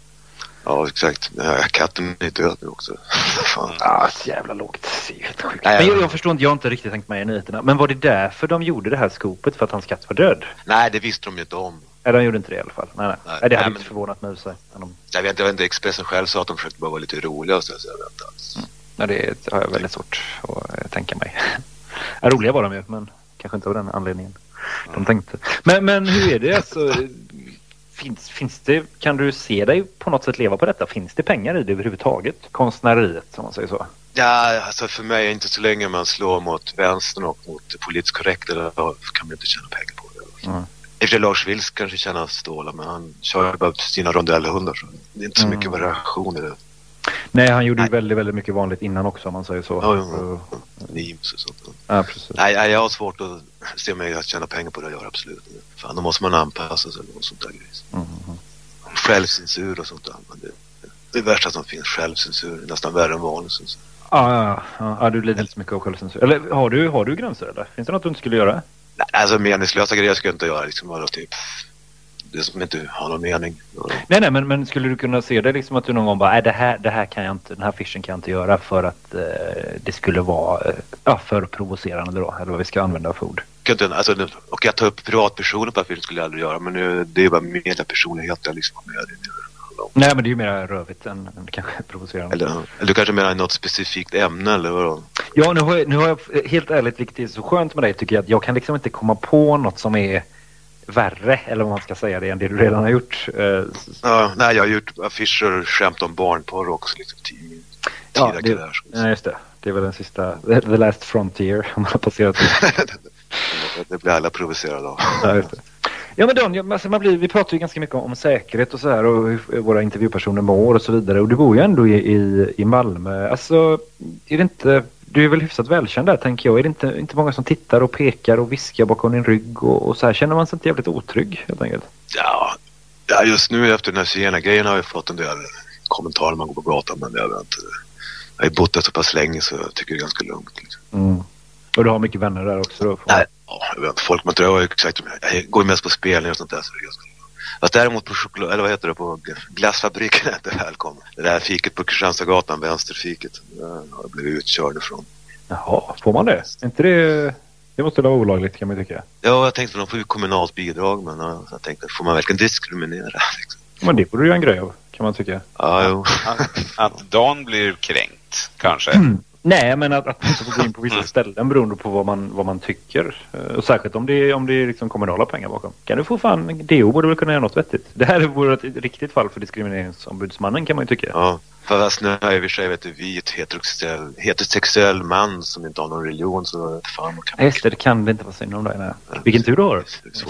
ja exakt. Ja, katten är död nu också. Fan. Ja, så jävla lågt. Det är ju helt sjukt. Nej, Men ja. jag, jag förstår inte, jag har inte riktigt tänkt med i nyheterna. Men var det därför de gjorde det här skopet? För att hans katt var död? Nej, det visste de ju inte om. Nej, de gjorde inte det i alla fall. Nej, nej. Nej. nej det hade Nej, inte men- förvånat mig. Men de, Jag vet, jag vet inte, Expressen själv sa att de försökte bara vara lite roliga och så. så jag vet inte alls. Ja, det har jag väldigt svårt att tänka mig. ja, roliga var de ju, men kanske inte av den anledningen de tänkte. Men, men hur är det? Alltså, finns, finns det? Kan du se dig på något sätt leva på detta? Finns det pengar i det överhuvudtaget? Konstnäreriet, om man säger så. Ja, alltså för mig, inte så länge man slår mot vänstern och mot det politiskt korrekta, kan man inte tjäna pengar på det. Mm. I och för sig Lars Vilks kanske tjänar stålar, men han kör ju bara sina rondellhundar. Så det är inte så Mm. mycket variation i det. Nej, han gjorde ju Nej. väldigt, väldigt mycket vanligt innan också, om man säger så. Ja, Så- Memes och sånt. ja precis. Nej, jag har svårt att se mig att tjäna pengar på det, jag gör absolut. Fan, då måste man anpassa sig eller något sånt där grejs. Mm. Självcensur och sånt där. Men det, det är värsta som finns, självcensur. Nästan värre än vanlig censur. Ja, ja, ja. ja, du lider inte så mycket av självcensur. Eller har du, har du gränser eller? Finns det något du inte skulle göra? Nej, alltså meningslösa grejer ska jag inte göra. Liksom bara typ det som inte har någon mening. Nej, nej, men, men skulle du kunna se det liksom att du någon gång bara, nej det här, det här kan jag inte, den här affischen kan jag inte göra för att eh, det skulle vara eh, för provocerande då, eller vad vi ska använda för ord. Alltså, och jag tar upp privatpersoner på affischen skulle jag aldrig göra men nu, det är bara mediapersonligheter liksom. Med det. Nej, men det är ju mer rövigt än, än kanske provocerande. Eller, eller du kanske menar något specifikt ämne eller vadå? Ja, nu har, jag, nu har jag helt ärligt, vilket är så skönt med dig tycker jag, att jag kan liksom inte komma på något som är värre, eller vad man ska säga det, än det du redan har gjort. Eh, Ja, nej, jag har gjort affischer och skämt om barnporr också liksom. Tid, Ja, det, karriär. ja, just det. Det är väl den sista, the last frontier, om man har passerat det. det blir alla provocerade av. Ja, just det. Ja men Don, alltså man blir, vi pratar ju ganska mycket om säkerhet och så här och hur våra intervjupersoner mår och så vidare. Och du bor ju ändå i, i, i Malmö. Alltså, är det inte, du är väl hyfsat välkänd där tänker jag. Är det inte, inte många som tittar och pekar och viskar bakom din rygg och, och så här? Känner man sig inte jävligt otrygg helt enkelt? Ja, ja, just nu efter den här zigenargrejen har jag fått en del kommentarer när man går på gatan men jag vet inte. Jag har ju bott där så pass länge så jag tycker det är ganska lugnt. Liksom. Mm. Och du har mycket vänner där också då? Nej, ja, jag vet inte, folk man jag exakt jag går ju mest på spelningar och sånt där så det är ganska Fast däremot på choklad, eller vad heter det, på glassfabriken är jag inte välkommen. Det där fiket på Kristianstadsgatan, vänsterfiket, har jag blivit utkörd ifrån. Jaha, får man det? Är inte det... Det måste vara olagligt kan man tycka. Ja, jag tänkte att de får ju kommunalt bidrag men ja, jag tänkte, får man verkligen diskriminera? Liksom. Men det borde du göra en grej av, kan man tycka. Ja, jo. Att, att Dan blir kränkt, kanske. Nej, men att, att man inte får gå in på vissa ställen beroende på vad man, vad man tycker. Eh, Och särskilt om det är, om det är liksom kommunala pengar bakom. Kan du få fan, DO borde väl kunna göra något vettigt. Det här vore ett riktigt fall för diskrimineringsombudsmannen kan man ju tycka. Ja, fast nu är jag i för sig vet du, vit heterosexuell, heterosexuell man som inte har någon religion så fan vad kan Nej, Just det, det kan det inte vara synd om dig. Nej. Vilken tur du har. Så.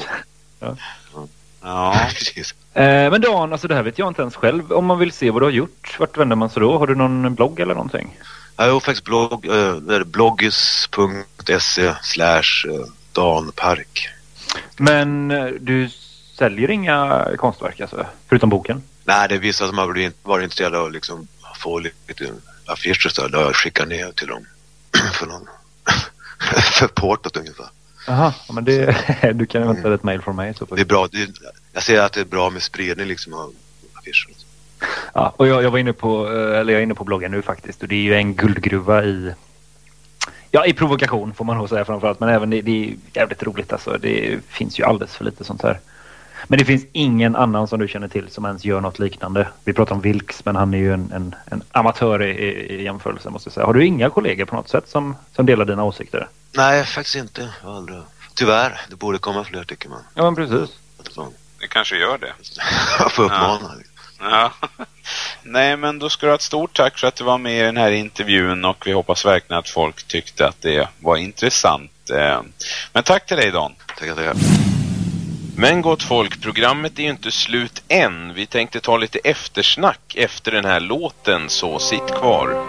Ja. Precis. Eh, men Dan, alltså det här vet jag inte ens själv. Om man vill se vad du har gjort, vart vänder man sig då? Har du någon blogg eller någonting? Jag har faktiskt blogg, det är bloggis.se slash eh, danpark. Men eh, du säljer inga konstverk alltså? Förutom boken? Nej, det är vissa som har varit intresserade av att liksom få lite affischer så där jag skickar ner till dem för någon för portot ungefär. Jaha, ja, men det, du kan vänta ett mail från mig. Så Det är bra, det jag ser att det är bra med spridning liksom av affischer. Ja, och jag, jag var inne på, eh, eller jag är inne på bloggen nu faktiskt och det är ju en guldgruva i Ja, i provokation får man nog säga framförallt. Men även det, det är jävligt roligt alltså. Det finns ju alldeles för lite sånt här. Men det finns ingen annan som du känner till som ens gör något liknande. Vi pratar om Vilks, men han är ju en, en, en amatör i, i, jämförelse måste jag säga. Har du inga kollegor på något sätt som, som delar dina åsikter? Nej, faktiskt inte. Aldrig- Tyvärr, det borde komma fler tycker man. Ja, men precis. Det kanske gör det. Jag får uppmana. Ja. Nej, men då ska du ha ett stort tack för att du var med i den här intervjun och vi hoppas verkligen att folk tyckte att det var intressant. Eh, Men tack till dig Dan. Tackar, tackar. Men gott folk, programmet är ju inte slut än. Vi tänkte ta lite eftersnack efter den här låten, så sitt kvar.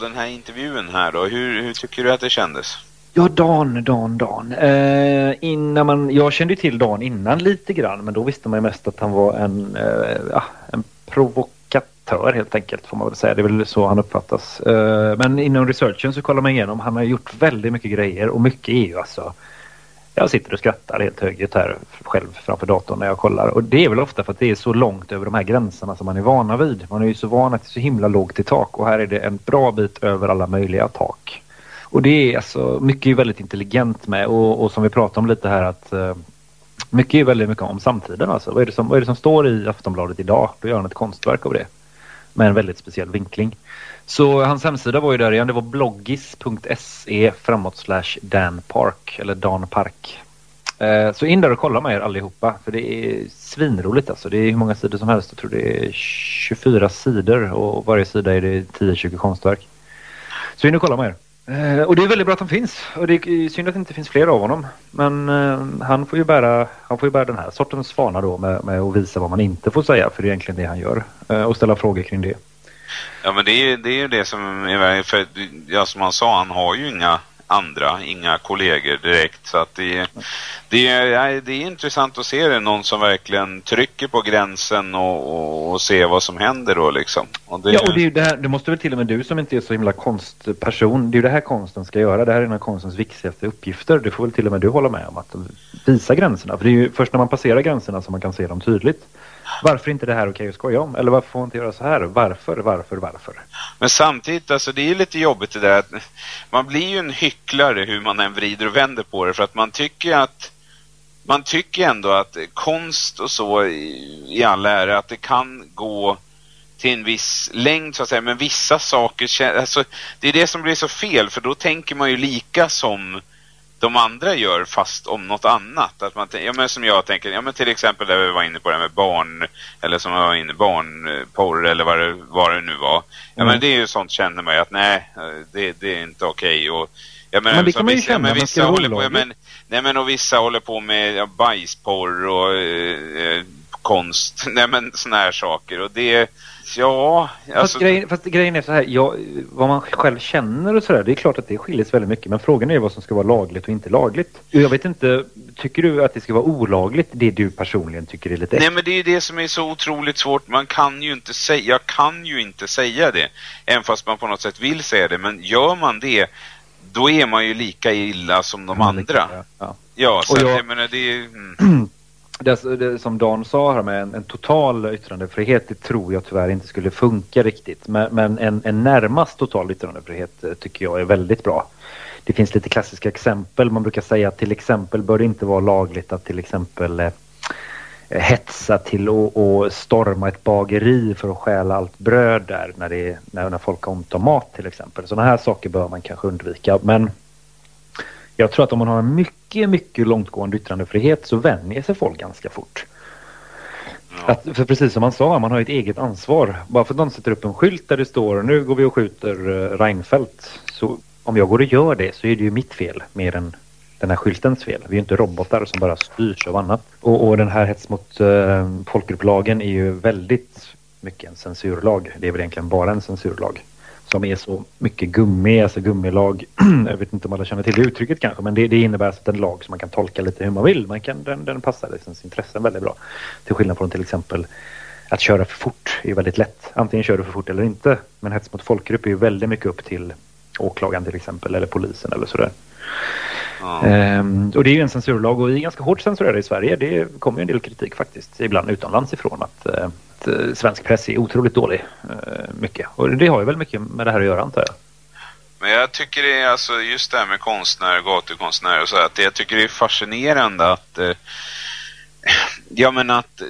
Den här intervjun här då, hur, hur tycker du att det kändes? Ja, Dan, Dan, Dan. Eh, innan man, jag kände ju till Dan innan lite grann men då visste man ju mest att han var en, eh, ah, en provokatör helt enkelt får man väl säga. Det är väl så han uppfattas. Eh, men inom researchen så kollar man igenom. Han har gjort väldigt mycket grejer och mycket är ju alltså jag sitter och skrattar helt högljutt här själv framför datorn när jag kollar. Och det är väl ofta för att det är så långt över de här gränserna som man är vana vid. Man är ju så van att det är så himla lågt i tak och här är det en bra bit över alla möjliga tak. Och det är alltså mycket är väldigt intelligent med och, och som vi pratade om lite här att uh, mycket är väldigt mycket om samtiden alltså. Vad är, det som, vad är det som står i Aftonbladet idag? Då gör han ett konstverk av det. Med en väldigt speciell vinkling. Så hans hemsida var ju där igen. Det var bloggis.se framåt slash Dan Park eller Dan Park. Eh, så in där och kolla med er allihopa för det är svinroligt alltså. Det är hur många sidor som helst. Jag tror det är 24 sidor och varje sida är det 10-20 konstverk. Så in och kolla med er. Eh, och det är väldigt bra att han finns. Och det är synd att det inte finns fler av honom. Men eh, han, får ju bära, han får ju bära den här sortens fana då med, med att visa vad man inte får säga. För det är egentligen det han gör. Eh, och ställa frågor kring det. Ja men det är ju det, är ju det som är för ja, som han sa, han har ju inga andra, inga kollegor direkt. Så att det, det, är, det är intressant att se det, någon som verkligen trycker på gränsen och, och, och se vad som händer då liksom. Och det, ja, och det, är ju det, här, det måste väl till och med du som inte är så himla konstperson, det är ju det här konsten ska göra. Det här är en av konstens viktigaste uppgifter. Det får väl till och med du hålla med om, att visa gränserna. För det är ju först när man passerar gränserna som man kan se dem tydligt. Varför inte det här okej okay att skoja om? Eller varför får man inte göra så här? Varför, varför, varför? Men samtidigt, alltså det är lite jobbigt det där att man blir ju en hycklare hur man än vrider och vänder på det för att man tycker att man tycker ändå att konst och så i, i all ära att det kan gå till en viss längd så att säga men vissa saker alltså, det är det som blir så fel för då tänker man ju lika som de andra gör fast om något annat. Att man, ja, men som jag tänker, ja, men till exempel där vi var inne på det med barn eller som jag var inne barnporr eller vad det, vad det nu var. Ja, mm. men det är ju sånt känner man ju att nej, det, det är inte okej. Okay. ja, men, men det kan man ju känna, ja, men vissa håller på, ja, men, nej, men och vissa håller på med ja, bajsporr och eh, konst, nej men såna här saker och det Ja, alltså... fast, grejen, fast grejen är så här, jag, vad man själv känner och sådär, det är klart att det skiljer sig väldigt mycket. Men frågan är vad som ska vara lagligt och inte lagligt. Jag vet inte, tycker du att det ska vara olagligt, det du personligen tycker är lite Nej, men det är det som är så otroligt svårt. Man kan ju inte säga, jag kan ju inte säga det. Även fast man på något sätt vill säga det. Men gör man det, då är man ju lika illa som de andra. Ja. ja. ja, så jag, jag menar, det är... Det, det, som Dan sa här med en, en, total yttrandefrihet, det tror jag tyvärr inte skulle funka riktigt. Men, men en, en närmast total yttrandefrihet eh, tycker jag är väldigt bra. Det finns lite klassiska exempel. Man brukar säga att till exempel bör det inte vara lagligt att till exempel eh, eh hetsa till att storma ett bageri för att stjäla allt bröd där när, det, när, när folk har ont om mat till exempel. Sådana här saker bör man kanske undvika. Men jag tror att om man har en mycket, mycket långtgående yttrandefrihet så vänjer sig folk ganska fort. Ja. Att, för precis som han sa, man har ett eget ansvar. Bara för att någon sätter upp en skylt där det står nu går vi och skjuter uh, Reinfeldt. Så om jag går och gör det så är det ju mitt fel mer än den här skyltens fel. Vi är inte robotar som bara styrs av annat. Och, och den här hets mot uh, folkgrupplagen är ju väldigt mycket en censurlag. Det är väl egentligen bara en censurlag som är så mycket gummi, alltså gummilag. jag vet inte om alla känner till det uttrycket kanske, men det, det innebär alltså en lag som man kan tolka lite hur man vill. Man kan, den, den passar liksom intressen väldigt bra. Till skillnad från till exempel att köra för fort är väldigt lätt. Antingen kör du för fort eller inte. Men hets mot folkgrupp är ju väldigt mycket upp till åklagaren till exempel eller polisen eller sådär. Ja. Ehm, och det är ju en censurlag och vi är ganska hårt censurerade i Sverige. Det kommer ju en del kritik faktiskt ibland utomlands ifrån att, eh, att eh, svensk press är otroligt dålig. Eh, mycket. Och det har ju väl mycket med det här att göra antar jag. Men jag tycker det är alltså just det här med konstnärer, gatukonstnärer och så att jag tycker det är fascinerande att eh, Ja men att eh,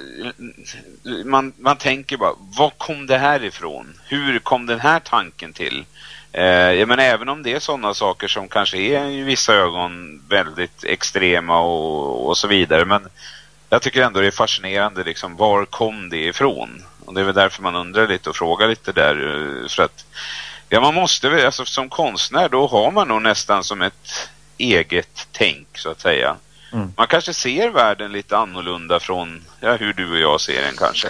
man, man tänker bara, var kom det här ifrån? Hur kom den här tanken till? Eh, ja, men även om det är sådana saker som kanske är i vissa ögon väldigt extrema och, och så vidare. Men jag tycker ändå det är fascinerande liksom, var kom det ifrån? Och det är väl därför man undrar lite och frågar lite där. Eh, för att, ja man måste väl, alltså som konstnär då har man nog nästan som ett eget tänk så att säga. Mm. Man kanske ser världen lite annorlunda från ja, hur du och jag ser den kanske.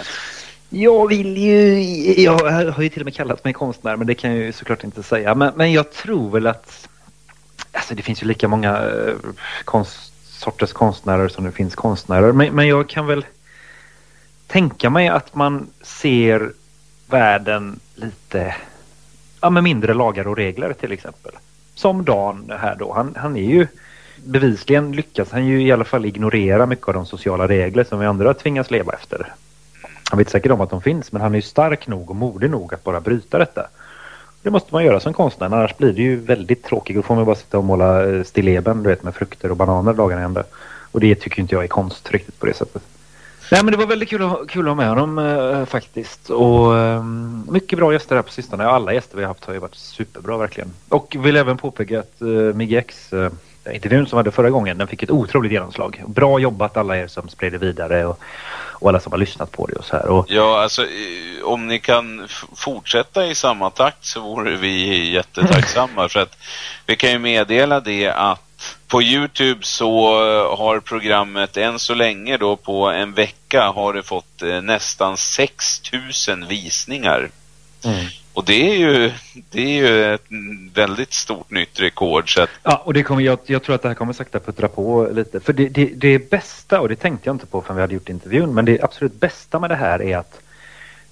Jag vill ju... Jag har ju till och med kallat mig konstnär, men det kan jag ju såklart inte säga. Men, men jag tror väl att... Alltså det finns ju lika många eh, konst, sorters konstnärer som det finns konstnärer. Men, men jag kan väl tänka mig att man ser världen lite... Ja, med mindre lagar och regler till exempel. Som Dan här då. Han, han är ju bevisligen lyckas han ju i alla fall ignorera mycket av de sociala regler som vi andra tvingas leva efter. Han vet säkert om att de finns men han är ju stark nog och modig nog att bara bryta detta. Det måste man göra som konstnär annars blir det ju väldigt tråkigt. Då får man bara sitta och måla eh, stilleben du vet med frukter och bananer dagarna ända. Och det tycker inte jag är konst riktigt på det sättet. Nej men det var väldigt kul att, kul att ha med honom äh, faktiskt. Och äh, mycket bra gäster här på sistone. Alla gäster vi har haft har ju varit superbra verkligen. Och vill även påpeka att eh, äh, Migge X intervjun som vi hade förra gången, den fick ett otroligt genomslag. Bra jobbat alla er som spred det vidare och, och alla som har lyssnat på det och så här. Och... Ja, alltså om ni kan fortsätta i samma takt så vore vi jättetacksamma för att vi kan ju meddela det att på Youtube så har programmet än så länge då på en vecka har det fått eh, nästan 6000 visningar. Mm. Och det är ju, det är ju ett väldigt stort nytt rekord. Så att... Ja, och det kommer, jag, jag tror att det här kommer sakta puttra på lite. För det, det, det bästa, och det tänkte jag inte på förrän vi hade gjort intervjun, men det absolut bästa med det här är att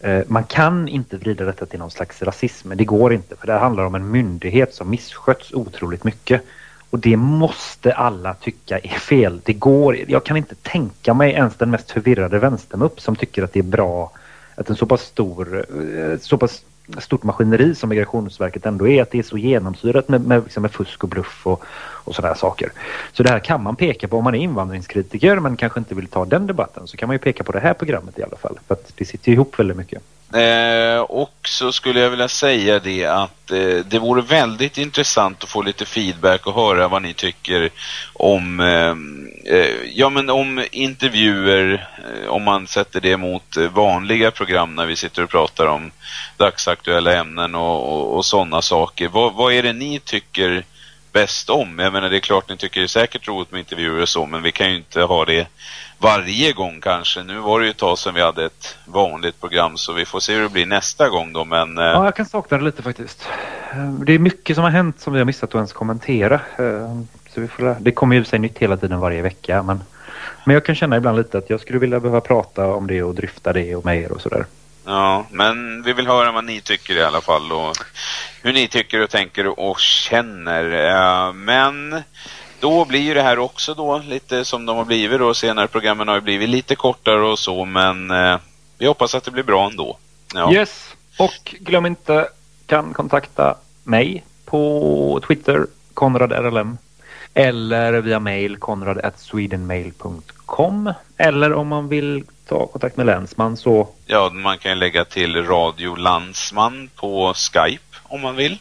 eh, man kan inte vrida detta till någon slags rasism. Det går inte, för det här handlar om en myndighet som missköts otroligt mycket. Och det måste alla tycka är fel. Det går, jag kan inte tänka mig ens den mest förvirrade vänstermupp som tycker att det är bra att en så pass stor, eh, så pass stort maskineri som Migrationsverket ändå är, att det är så genomsyrat med, med, liksom med fusk och bluff och, och sådana saker. Så det här kan man peka på om man är invandringskritiker men kanske inte vill ta den debatten så kan man ju peka på det här programmet i alla fall för att det sitter ihop väldigt mycket. Eh, och så skulle jag vilja säga det att eh, det vore väldigt intressant att få lite feedback och höra vad ni tycker om eh, eh, ja men om intervjuer eh, om man sätter det mot vanliga program när vi sitter och pratar om dagsaktuella ämnen och, och, och sådana saker. Vad, vad är det ni tycker bäst om? Jag menar det är klart ni tycker det är säkert roligt med intervjuer och så men vi kan ju inte ha det varje gång kanske. Nu var det ju ett tag sedan vi hade ett vanligt program så vi får se hur det blir nästa gång då. Men, eh... Ja, jag kan sakna det lite faktiskt. Eh, det är mycket som har hänt som vi har missat att ens kommentera. Eh, så vi får, det kommer ju sig nytt hela tiden varje vecka. Men, men jag kan känna ibland lite att jag skulle vilja behöva prata om det och dryfta det och med er och sådär. Ja, men vi vill höra vad ni tycker i alla fall och hur ni tycker och tänker och känner. Men då blir det här också då lite som de har blivit då. Senare programmen har ju blivit lite kortare och så, men eh, vi hoppas att det blir bra ändå. Ja. Yes, och glöm inte kan kontakta mig på Twitter, Konrad RLM. Eller via mail konrad.swedenmail.com Eller om man vill ta kontakt med Länsman så... Ja, man kan lägga till Radio Landsman på Skype om man vill.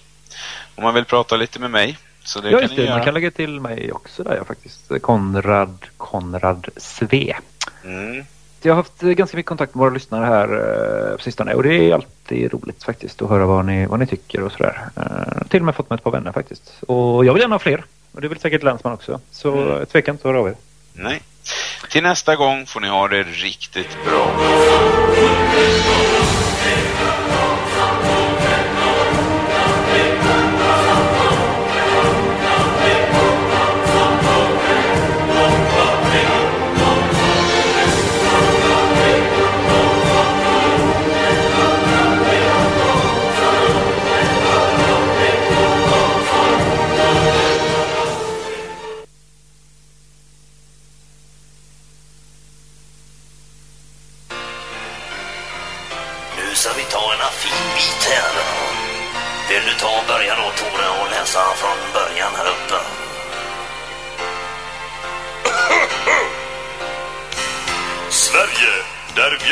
Om man vill prata lite med mig. Så det ja, just det. Man kan lägga till mig också där, jag faktiskt. Konrad, Konrad Sve. Mm. Jag har haft ganska mycket kontakt med våra lyssnare här eh, på sistone och det är alltid roligt faktiskt att höra vad ni, vad ni tycker och sådär. Eh, till och med fått med ett par vänner faktiskt. Och jag vill gärna ha fler. Och det vill säkert Länsman också. Så mm. tveka inte att höra av er. Nej. Till nästa gång får ni ha det riktigt bra.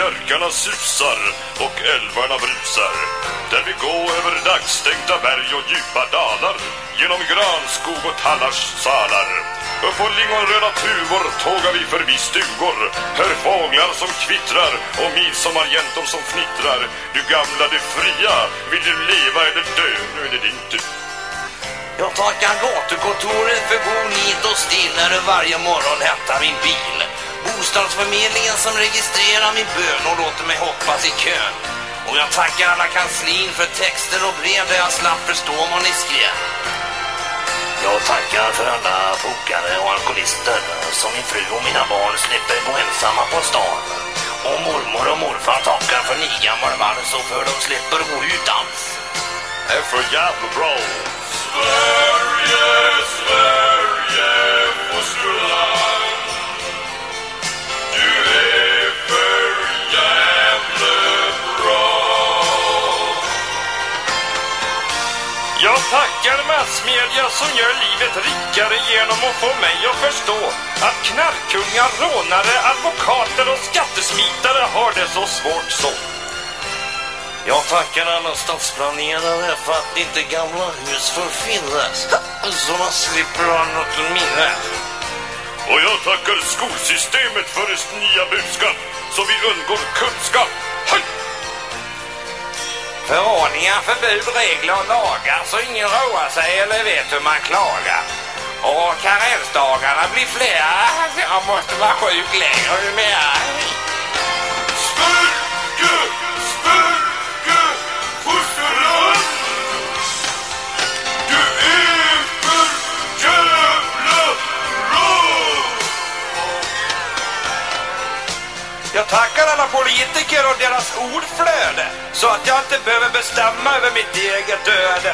Björkarna susar och älvarna brusar. Där vi går över dagstänkta berg och djupa dalar. Genom granskog och tallars salar. Upp på lingonröda tuvor tågar vi förbi stugor. Hör fåglar som kvittrar och midsommarjäntor som fnittrar. Du gamla, du fria, vill du leva eller dö? Nu är det din tur. Jag tackar gatukontoret för god nit och stil när du varje morgon hämtar min bil. Bostad bostadsförmedlingen som registrerar min bön och låter mig hoppas i kön. Och jag tackar alla kanslin för texter och brev där jag slapp förstå vad ni skrev. Jag tackar för alla pokare och alkoholister som min fru och mina barn slipper gå ensamma på stan. Och mormor och morfar tackar för ni gammal vals och för de slipper gå utomhus. är för jävla bra. Sverige, Sverige, Jag tackar massmedia som gör livet rikare genom att få mig att förstå att knarkkungar, rånare, advokater och skattesmitare har det så svårt så. Jag tackar alla stadsplanerare för att inte gamla hus förfillas. Så man slipper ha något minne. Och jag tackar skolsystemet för dess nya budskap så vi undgår kunskap. Hej! Förordningar, förbud, regler och lagar så ingen roar sig eller vet hur man klagar. Och karensdagarna blir flera. Jag måste vara sjuk längre ju mer. Sverige, Jag tackar alla politiker och deras ordflöde så att jag inte behöver bestämma över mitt eget öde.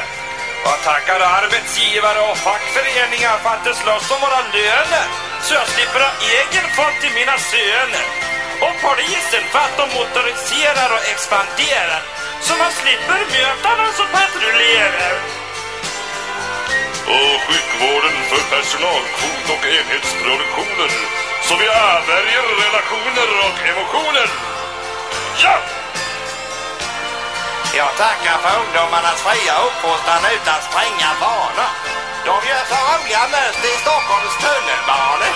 Och jag tackar arbetsgivare och fackföreningar för att de slåss om våra löner så jag slipper ha egen folk till mina söner. Och polisen för att de motoriserar och expanderar så man slipper möta någon som patrullerar. Och sjukvården för personalkvot och enhetsproduktioner så vi avvärjer relationer och emotioner. Ja! Jag tackar för ungdomarnas fria uppfostran utan stränga vanor. De gör så roliga mönster i Stockholms tunnelbana.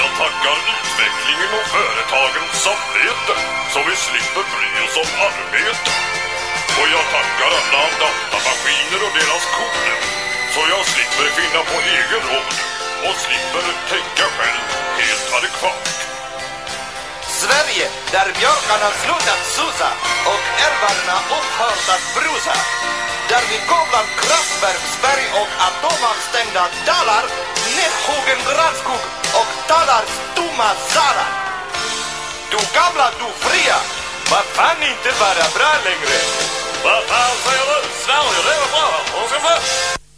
Jag tackar utvecklingen och företagens samvete så vi slipper bry oss om arbete. Och jag tackar alla datamaskiner och deras koder så jag slipper finna på egen råd och slipper tänka själv helt adekvat. Sverige, där björkarna slutat susa och älvarna upphört att brusa. Där vi kavlar kraftverksberg och atomavstängda dalar, nedhuggen granskog och talar stumma salar. Du gamla, du fria, vad fan inte vara bra längre? Vad fan säger du? Sverige, är bra. Och så.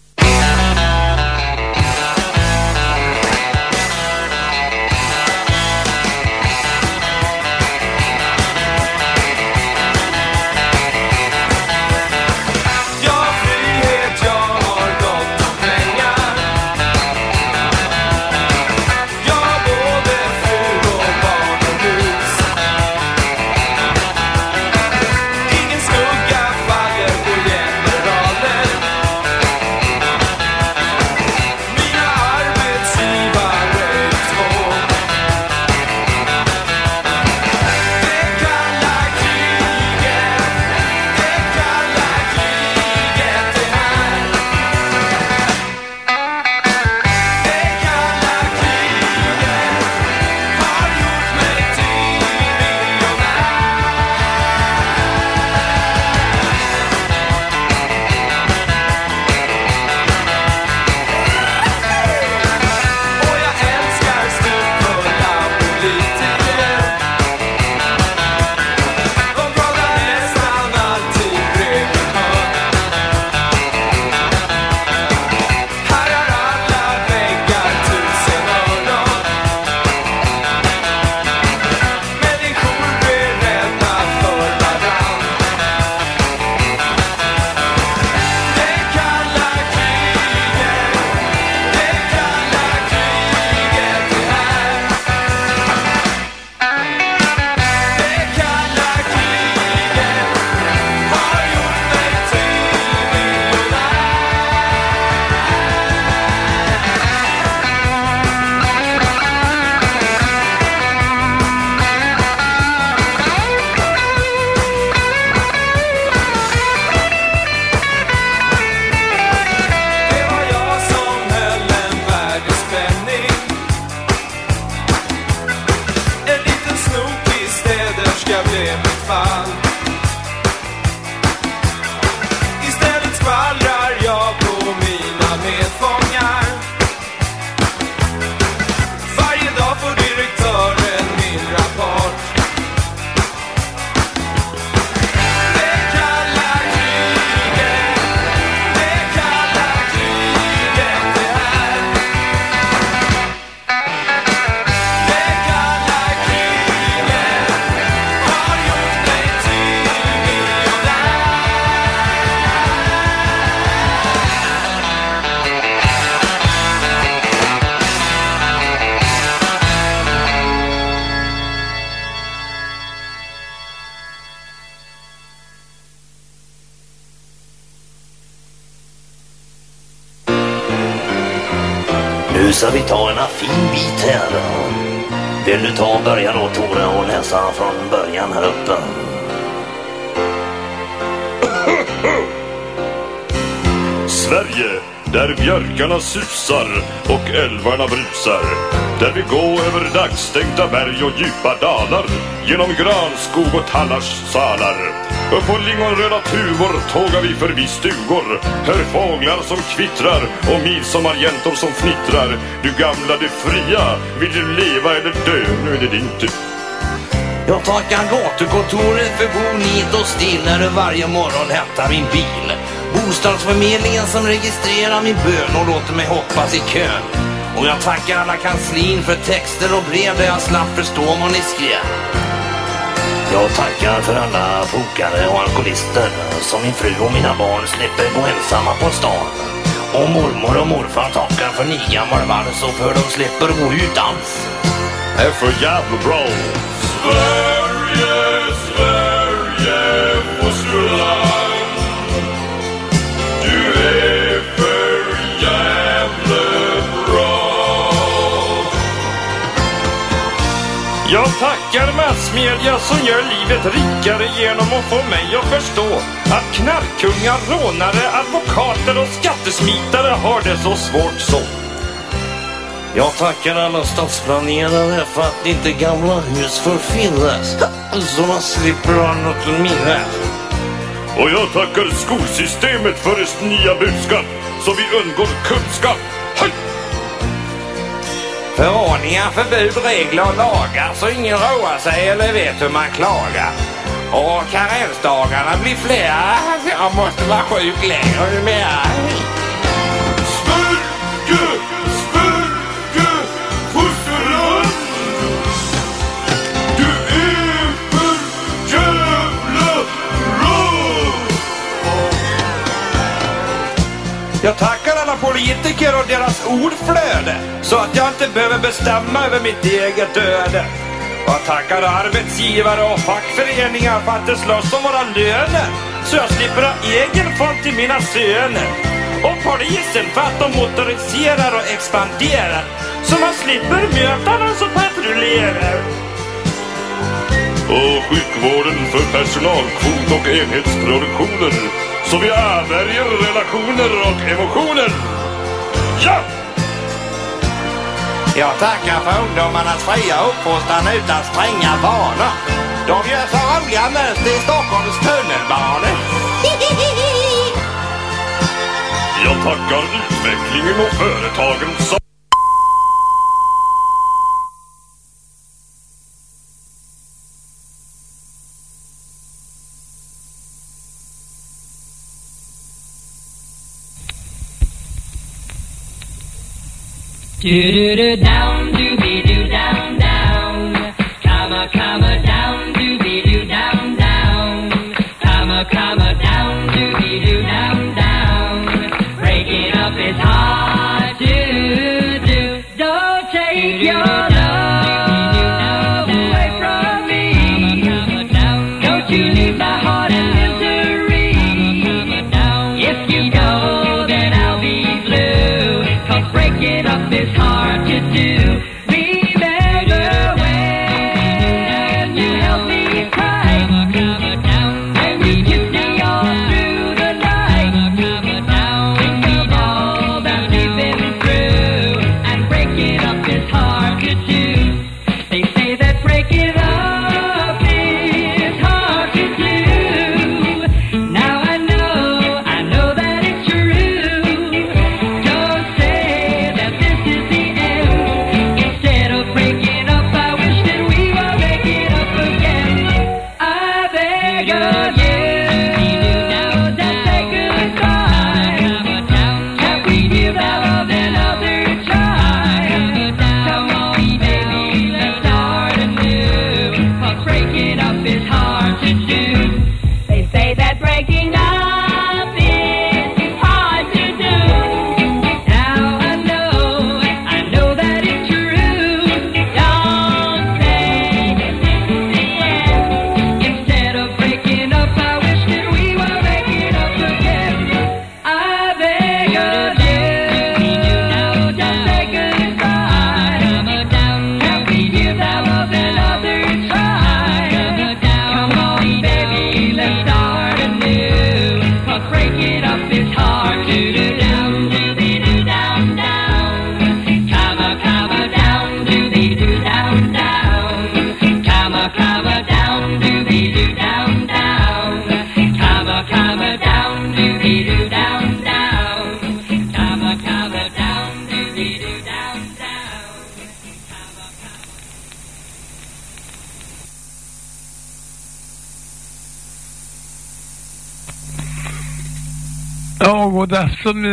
Dagstänkta berg och djupa dalar. Genom granskog och tallars salar. Upp på lingonröda tuvor tågar vi förbi stugor. Hör fåglar som kvittrar och midsommarjäntor som fnittrar. Du gamla, du fria, vill du leva eller dö? Nu är det din tur. Jag tackar gatukontoret för bonit och still när du varje morgon hämtar min bil. Bostadsförmedlingen som registrerar min bön och låter mig hoppas i kön. Och jag tackar alla kanslin för texter och brev där jag slapp förstå vad ni skrev. Jag tackar för alla pokare och alkoholister som min fru och mina barn slipper gå ensamma på stan. Och mormor och morfar tackar för ni gammal vals och för de slipper gå utans. är för jävla bra. Sverige, Sverige, fosterland. Tackar massmedia som gör livet rikare genom att få mig att förstå att knarkkungar, rånare, advokater och skattesmitare har det så svårt så. Jag tackar alla stadsplanerare för att inte gamla hus förfylles. Så man slipper ha något att minnas. Och jag tackar skolsystemet för dess nya budskap så vi undgår kunskap. Hej! Förordningar, förbud, regler och lagar så ingen roar sig eller vet hur man klagar. Och karensdagarna blir flera. Jag måste vara sjuk längre ju mer. Sverige, Sverige, fosterland. Du är för jävla bra. Tackar alla politiker och deras ordflöde så att jag inte behöver bestämma över mitt eget öde. Jag tackar arbetsgivare och fackföreningar för att de slåss om våra löner så jag slipper ha egen fond till mina söner. Och polisen för att de motoriserar och expanderar så man slipper möta någon som patrullerar. Och sjukvården för personalkvot och enhetsproduktioner så vi avvärjer relationer och emotioner. Ja! Jag tackar för ungdomarnas fria uppfostran utan stränga vanor. De gör så roliga mönster i Stockholms tunnelbanor. Jag tackar utvecklingen och företagen som Do do do down, do be do down down, comma comma down,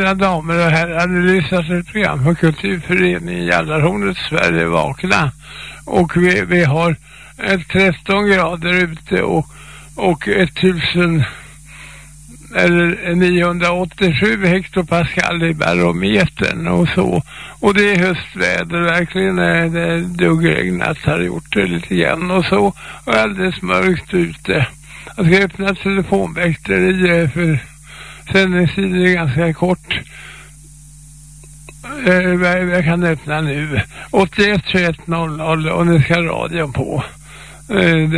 mina damer och herrar. Ni lyssnar till ett program från Kulturföreningen Jallarhornet Sverige Vakna. Och vi, vi har eh, 13 grader ute och, och 1000 eller 987 hektopascal i barometern och så. Och det är höstväder, verkligen är det duggregnat har gjort det lite grann och så. Och alldeles mörkt ute. Jag ska öppna telefonväkteriet för sändningstiden är ganska kort. Eh, jag, kan öppna nu. 81 21 00 och nu ska radion på. Eh,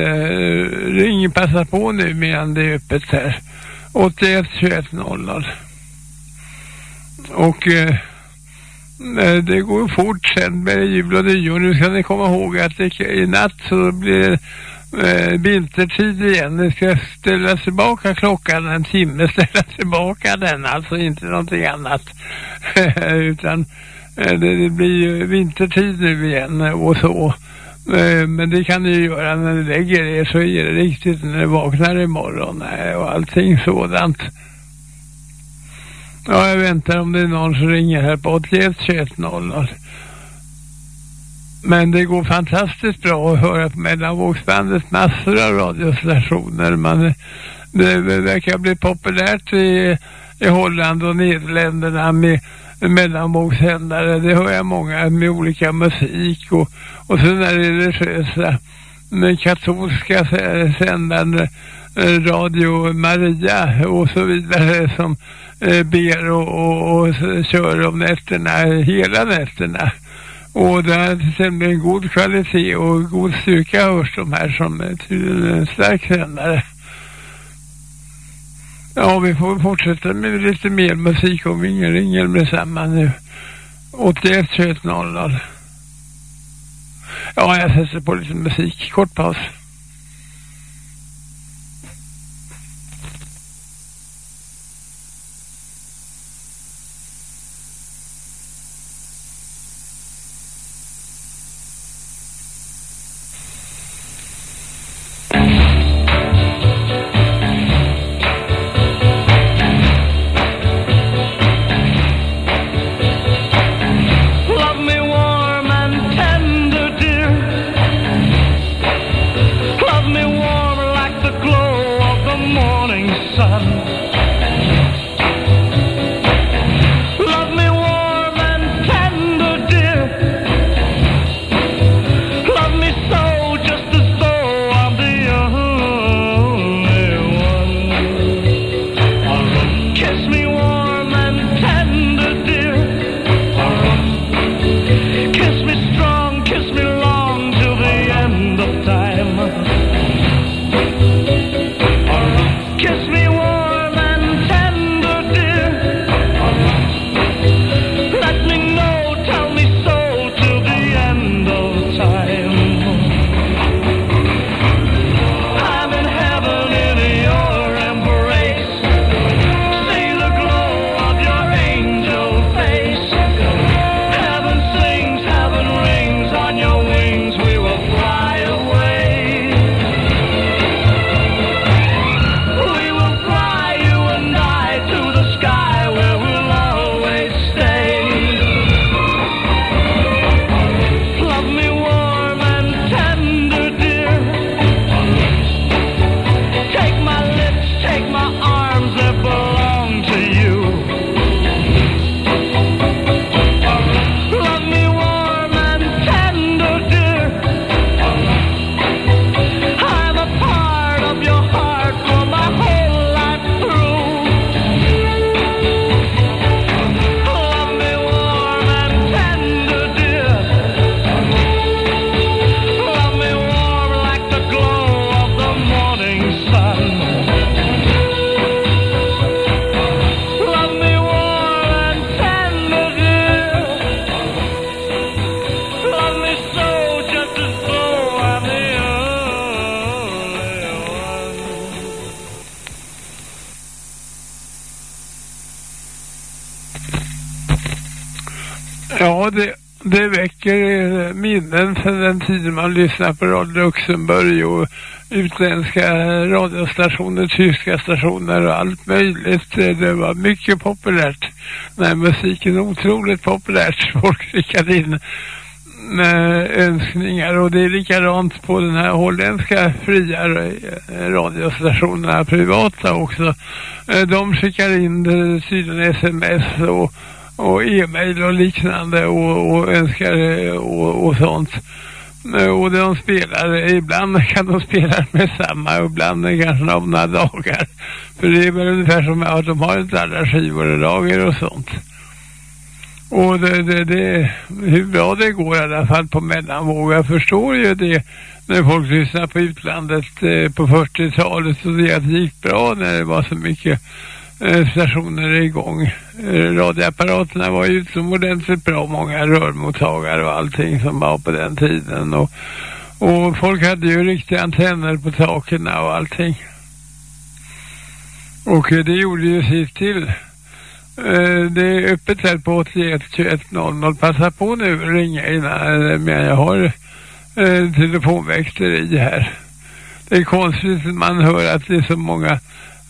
ring passa på nu medan det är öppet här. 81 21 00. Och eh, eh, det går fort sen med jul och nyår. Nu ska ni komma ihåg att det, i natt så blir det eh, vintertid igen. Det ska ställa tillbaka klockan en timme, ställa tillbaka den, alltså inte någonting annat. Utan eh, det, det blir ju vintertid nu igen och så. Eh, Men det kan ni ju göra när ni lägger er så är det riktigt när ni vaknar imorgon eh, och allting sådant. Ja, jag väntar om det är någon som ringer här på 81 21 00. Men det går fantastiskt bra att höra på mellanvågsbandet massor av radiostationer. Man, det verkar bli populärt i, i Holland och Nederländerna med mellanvågsändare. Det hör jag många med olika musik och, och sen är det religiösa med katolska sändare eh, Radio Maria och så vidare som eh, ber och, och, och kör om nätterna, hela nätterna. Och det är tämligen god kvalitet och god styrka hörs de här som är tydligen en stark sändare. Ja, vi får fortsätta med lite mer musik om ingen ringer med samma nu. 81 21 00. Ja, jag sätter på lite musik. Kort paus. Den man lyssnade på Radio Luxemburg och utländska radiostationer, tyska stationer och allt möjligt. Det var mycket populärt. Nej, musiken är otroligt populärt. Folk skickade in eh, önskningar och det är likadant på den här holländska fria radiostationerna, privata också. Eh, de skickar in eh, tydligen sms och, och e-mail och liknande och, och önskar och, och sånt. Och de spelar, ibland kan de spela med samma och ibland kanske om några dagar. För det är väl ungefär som att de har inte alla skivor i lager och sånt. Och det, det, det, hur bra det går i alla fall på mellanvåg. Jag förstår ju det när folk lyssnar på utlandet eh, på 40-talet och det att det gick bra när det var så mycket Eh, stationer igång. Eh, radioapparaterna var ju utomordentligt bra, många rörmottagare och allting som var på den tiden. Och, och folk hade ju riktiga antenner på taken och allting. Och eh, det gjorde ju sitt till. Det är öppet här på 81 21 00. Passa på nu att ringa innan men jag har telefonväxter i här. Det är konstigt att man hör att det är så många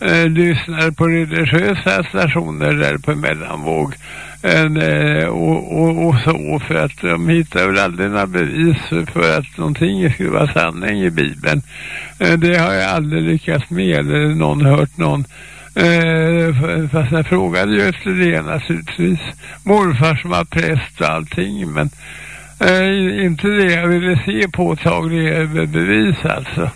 eh, lyssnar på religiösa stationer där på mellanvåg. En, eh, och, och, och så för att de hittar väl aldrig några bevis för att någonting skulle vara sanning i Bibeln. Eh, det har jag aldrig lyckats med eller någon hört någon Eh, fast jag frågade ju efter det naturligtvis. Morfar som var präst och allting. Men eh, inte det jag ville se påtagliga bevis alltså.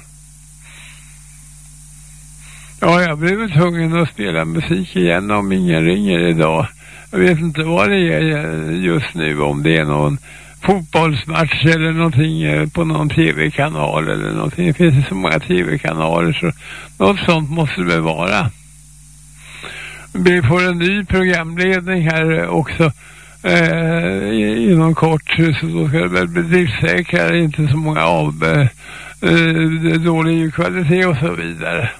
Ja, jag blev tvungen att spela musik igen om ingen ringer idag. Jag vet inte vad det är just nu, om det är någon fotbollsmatch eller någonting eh, på någon tv-kanal eller någonting. Det finns ju så många tv-kanaler så något sånt måste det väl vara. Vi får en ny programledning här också eh, inom kort så då ska det väl bli driftsäkrare, inte så många av eh, eh, dålig kvalitet och så vidare.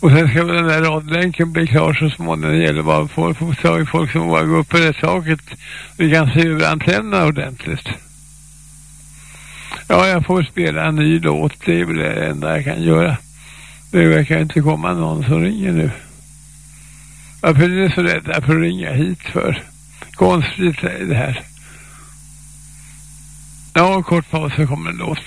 Och sen ska väl den där radlänken bli klar så småningom. Det gäller bara att få få tag i folk som vågar gå upp på det taket. Vi kan se över antennerna ordentligt. Ja, jag får spela en ny låt. Det är väl det enda jag kan göra. Det verkar inte komma någon som ringer nu. Varför är ni så rädda för att ringa hit för? Konstigt är det här. Ja, kort paus så kommer en låt.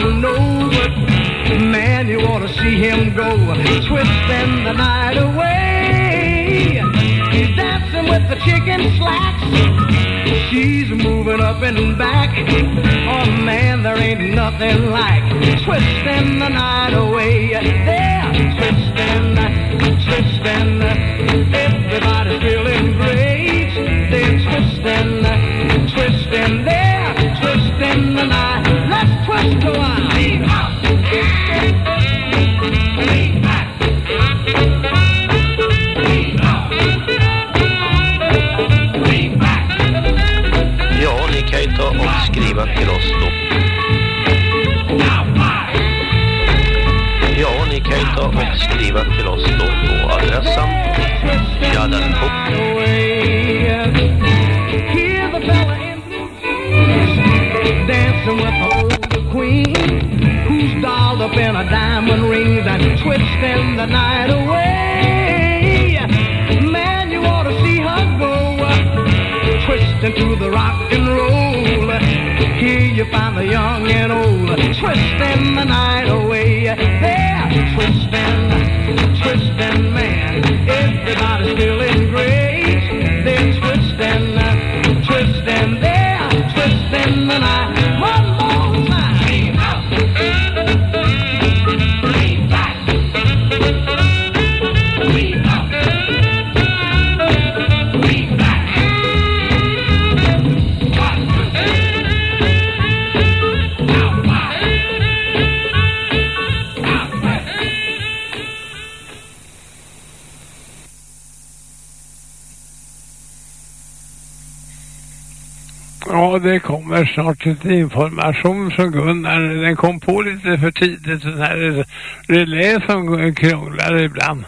But man, you to see him go, twisting the night away. He's dancing with the chicken slacks. She's moving up and back. Oh man, there ain't nothing like twisting the night away. They're twisting, twisting. Everybody's feeling great. They're twisting, twisting. They're twisting the night. Skriva till oss då. Ja, ni kan ju ta och skriva till oss då på adressen Jallarhop. Here's a fella dancing with queen who's dolled up in a diamond ring and twisting the night away. Man, you ought to see her go listening to the rock and roll. Here you find the young and old twisting the night away. They're twisting, twisting, man. Everybody's feeling great. They're twisting, twisting, they're twisting the night. Kommer snart lite information från Gunnar. Den kom på lite för tidigt, den här relä som krånglar ibland.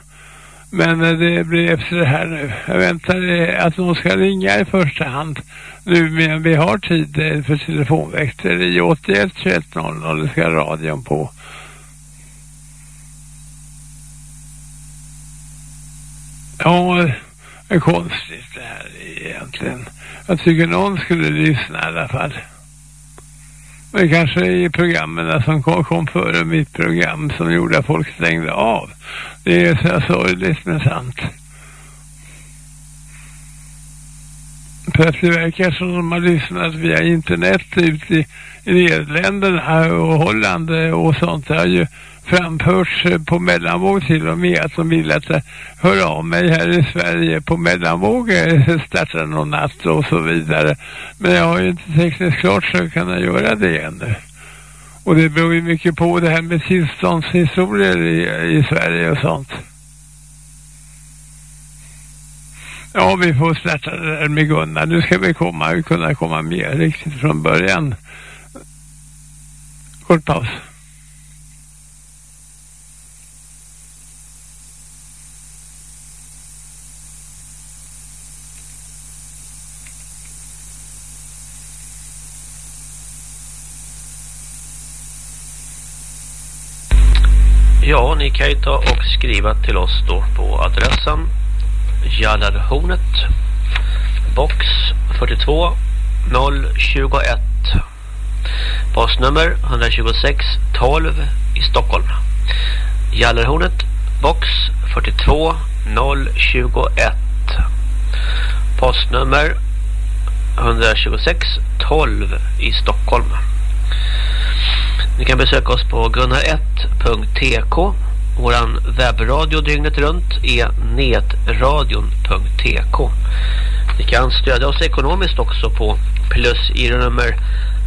Men det blir efter det här nu. Jag väntar att någon ska ringa i första hand. Nu, men vi har tid eh, för telefonväxter i 81 21 00 ska radion på. Ja, det är konstigt det här egentligen. Jag tycker någon skulle lyssna i alla fall. Men kanske i programmen som kom, kom före mitt program som gjorde att folk stängde av. Det är så sorgligt men sant. För att det verkar som de har lyssnat via internet ut i, i Nederländerna och Holland eh, och sånt. Har ju framförts eh, på mellanvåg till och med att de vill att eh, jag hör av mig här i Sverige på mellanvåg startar någon natt och så vidare. Men jag har ju inte tekniskt klart så jag kan göra det ännu. Och det beror ju mycket på det här med tillståndshistorier i, i Sverige och sånt. Ja, vi får starta det där med Gunnar. Nu ska vi komma, kunna komma med riktigt från början. Kort paus. Ja, ni kan ju ta och skriva till oss då på adressen Jallarhornet box 42 021 postnummer 126 12 i Stockholm. Gallerhornet box 42 021 postnummer 126 12 i Stockholm. Ni kan besöka oss på gunnar1.tk Våran webbradio dygnet runt är netradion.tk Ni kan stödja oss ekonomiskt också på plus i nummer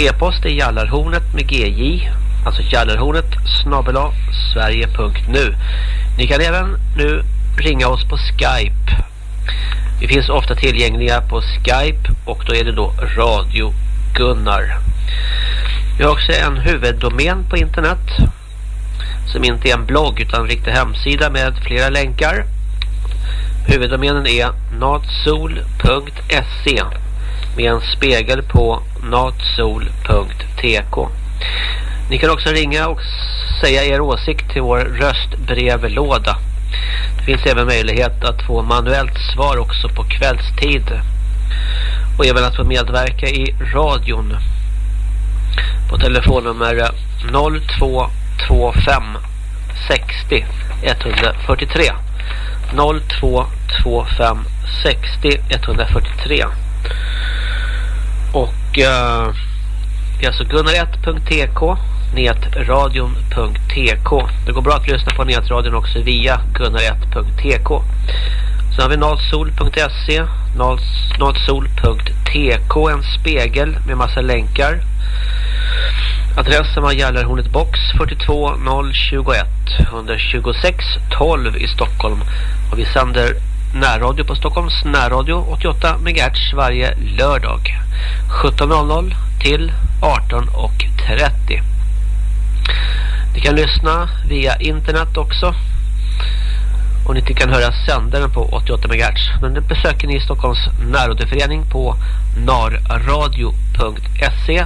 E-post är jallarhornet med GJ alltså jallarhornet snabbela sverige.nu Ni kan även nu ringa oss på Skype. Vi finns ofta tillgängliga på Skype och då är det då Radio Gunnar. Vi har också en huvuddomän på internet som inte är en blogg utan en riktig hemsida med flera länkar. Huvuddomänen är natsol.se med en spegel på natsol.tk. Ni kan också ringa och säga er åsikt till vår röstbrevlåda. Det finns även möjlighet att få manuellt svar också på kvällstid. Och även att få medverka i radion på telefonnummer 0225 60 143 0225 60 143 och eh, det är alltså gunnar1.tk netradion.tk Det går bra att lyssna på netradion också via gunnar1.tk Sen har vi Nalsol.SE, Nalsol.TK, En spegel med massa länkar. Adressen var Gällarhornet box 42 021 126 12 i Stockholm. Och vi sänder närradio på Stockholms närradio 88 MHz varje lördag 17.00 till 18.30. Ni kan lyssna via internet också och ni kan höra sändaren på 88 MHz. Men det besöker ni Stockholms närradioförening på narradio.se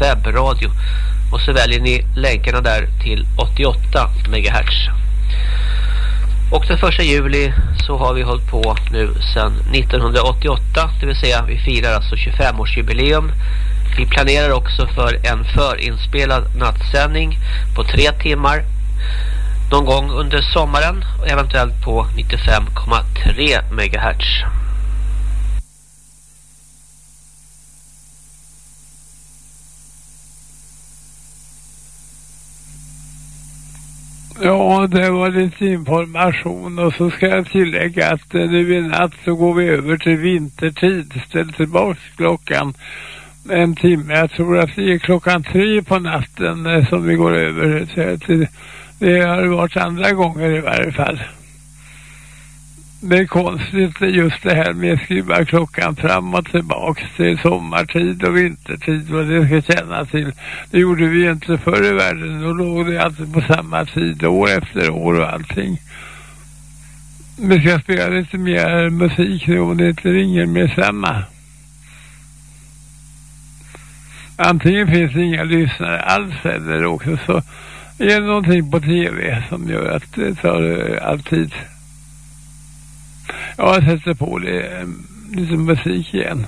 webbradio och så väljer ni länkarna där till 88 MHz. Och den första juli så har vi hållit på nu sedan 1988, det vill säga vi firar alltså 25-årsjubileum. Vi planerar också för en förinspelad nattsändning på tre timmar någon gång under sommaren och eventuellt på 95,3 MHz. Ja, det var lite information och så ska jag tillägga att eh, nu i natt så går vi över till vintertid. Ställ tillbaka klockan en timme. Jag tror att det är klockan tre på natten eh, som vi går över till. Det har varit andra gånger i varje fall. Det är konstigt just det här med att skriva klockan fram och tillbaka till sommartid och vintertid vad det ska känna till. Det gjorde vi inte förr i världen. Då låg det alltid på samma tid år efter år och allting. Vi ska spela lite mer musik nu om det inte ringer med samma. Antingen finns det inga lyssnare alls eller också så är det någonting på tv som gör att det tar eh, all tid. Ja, Jag sätter på det, lite eh, musik igen.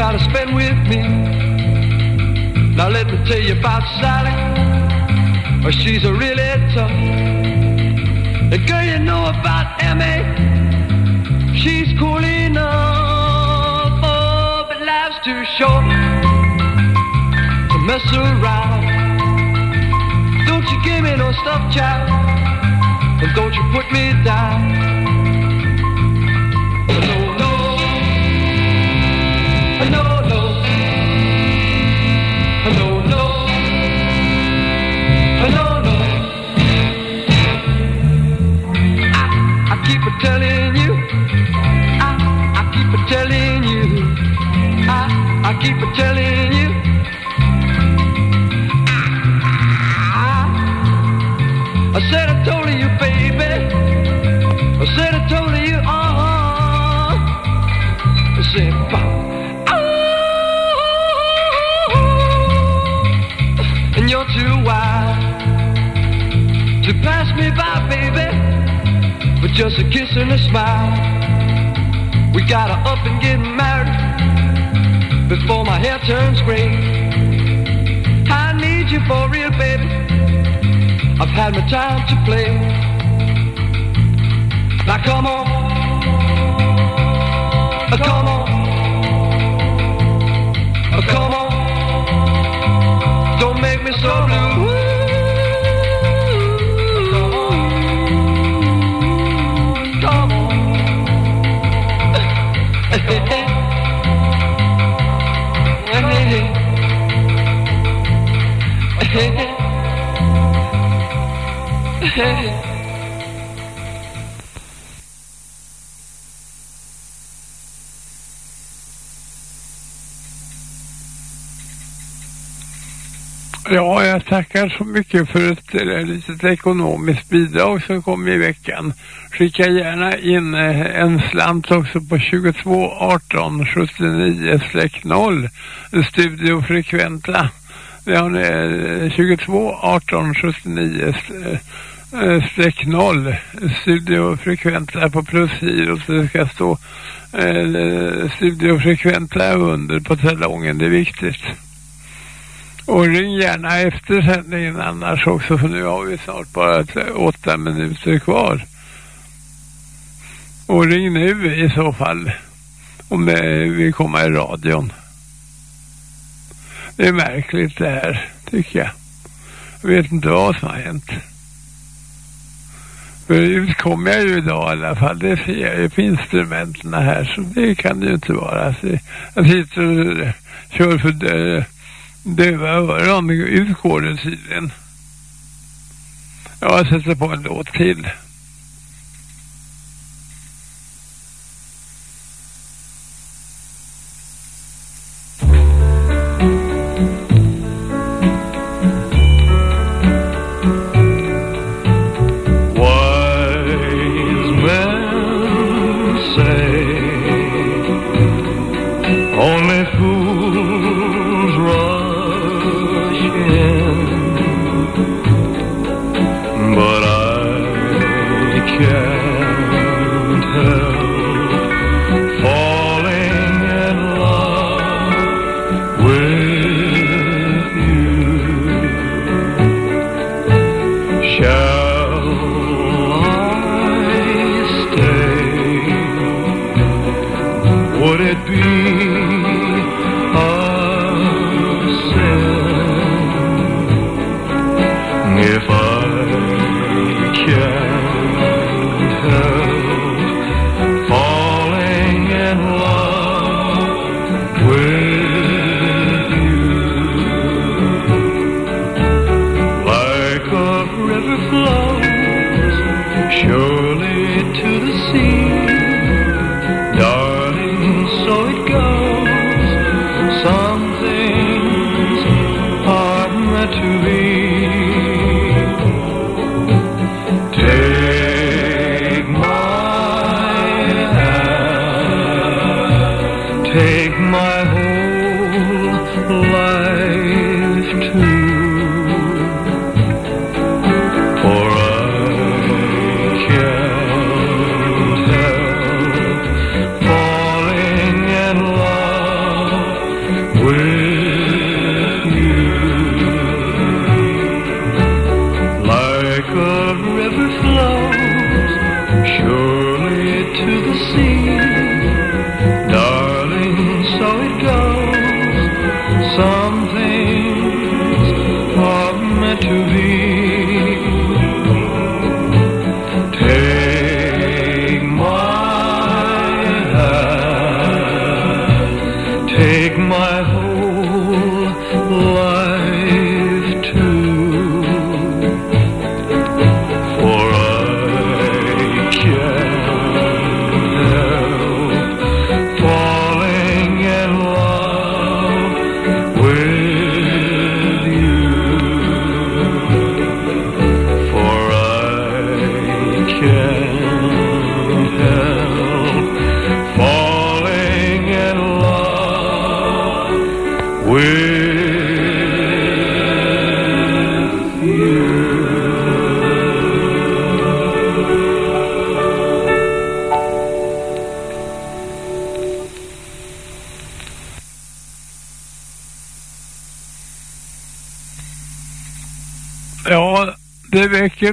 Gotta spend with me. Now let me tell you about Sally. Oh, she's a really tough. And girl, you know about Emmy. She's cool enough. Oh, but life's too short to mess around. Don't you give me no stuff, child. And don't you put me down. Telling you. I, I keep a telling you. I, I keep a telling you. I said I told you, baby. I said I told you, uh-huh. I said, "Pop." Oh, and you're too wild to pass me by, just a kiss and a smile. We gotta up and get married before my hair turns gray. I need you for real, baby. I've had my time to play. Now come on, Uh, come on, Uh, come on. Don't make me so blue. Hey. Ja, jag tackar så mycket för ett eh, litet ekonomiskt bidrag som kom i veckan. Skicka gärna in eh, en slant också på 22 18 79 0 Studiofrekventa. Vi har 22 18 79 streck 0 Studiofrekventa på plusgiro så det ska stå eh, under på talongen, det är viktigt. Och ring gärna efter sändningen annars också för nu har vi snart bara åtta minuter kvar. Och ring nu i så fall om det vill komma i radion. Det är märkligt det här tycker jag. Jag vet inte vad som har hänt. För ut kommer jag ju idag i alla fall. Det ser jag ju på instrumenten här. Så det kan det ju inte vara. Så jag sitter och kör för Det döva öron. Ut går tydligen. Ja, jag sätter på en låt till.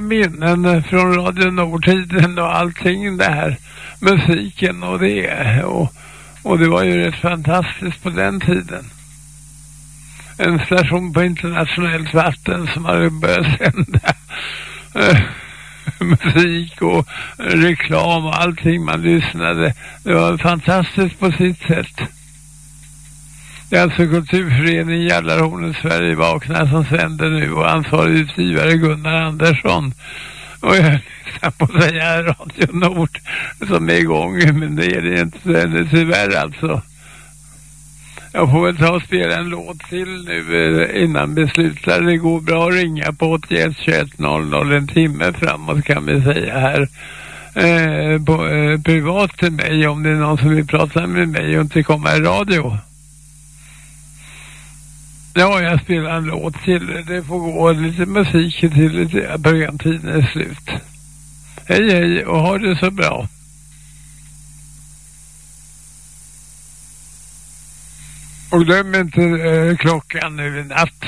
Mycket minnen eh, från Radio Nordtiden och allting det här. Musiken och det. Och, och det var ju rätt fantastiskt på den tiden. En station på internationellt vatten som hade börjat sända eh, musik och reklam och allting man lyssnade. Det var fantastiskt på sitt sätt. Det är alltså Kulturföreningen Jallarhornet Sverige vaknar som sänder nu och ansvarig utgivare Gunnar Andersson. Och jag lyssnar på att säga Radio Nord som är igång men det är det inte det är tyvärr alltså. Jag får väl ta och spela en låt till nu eh, innan vi slutar. Det går bra att ringa på 81 21 00 en timme framåt kan vi säga här. Eh, på, eh, privat till mig om det är någon som vill prata med mig och inte komma i radio. Ja, jag spelar en låt till. Det får gå lite musik till lite programtiden är slut. Hej hej och ha det så bra. Och glöm inte eh, klockan nu i natt.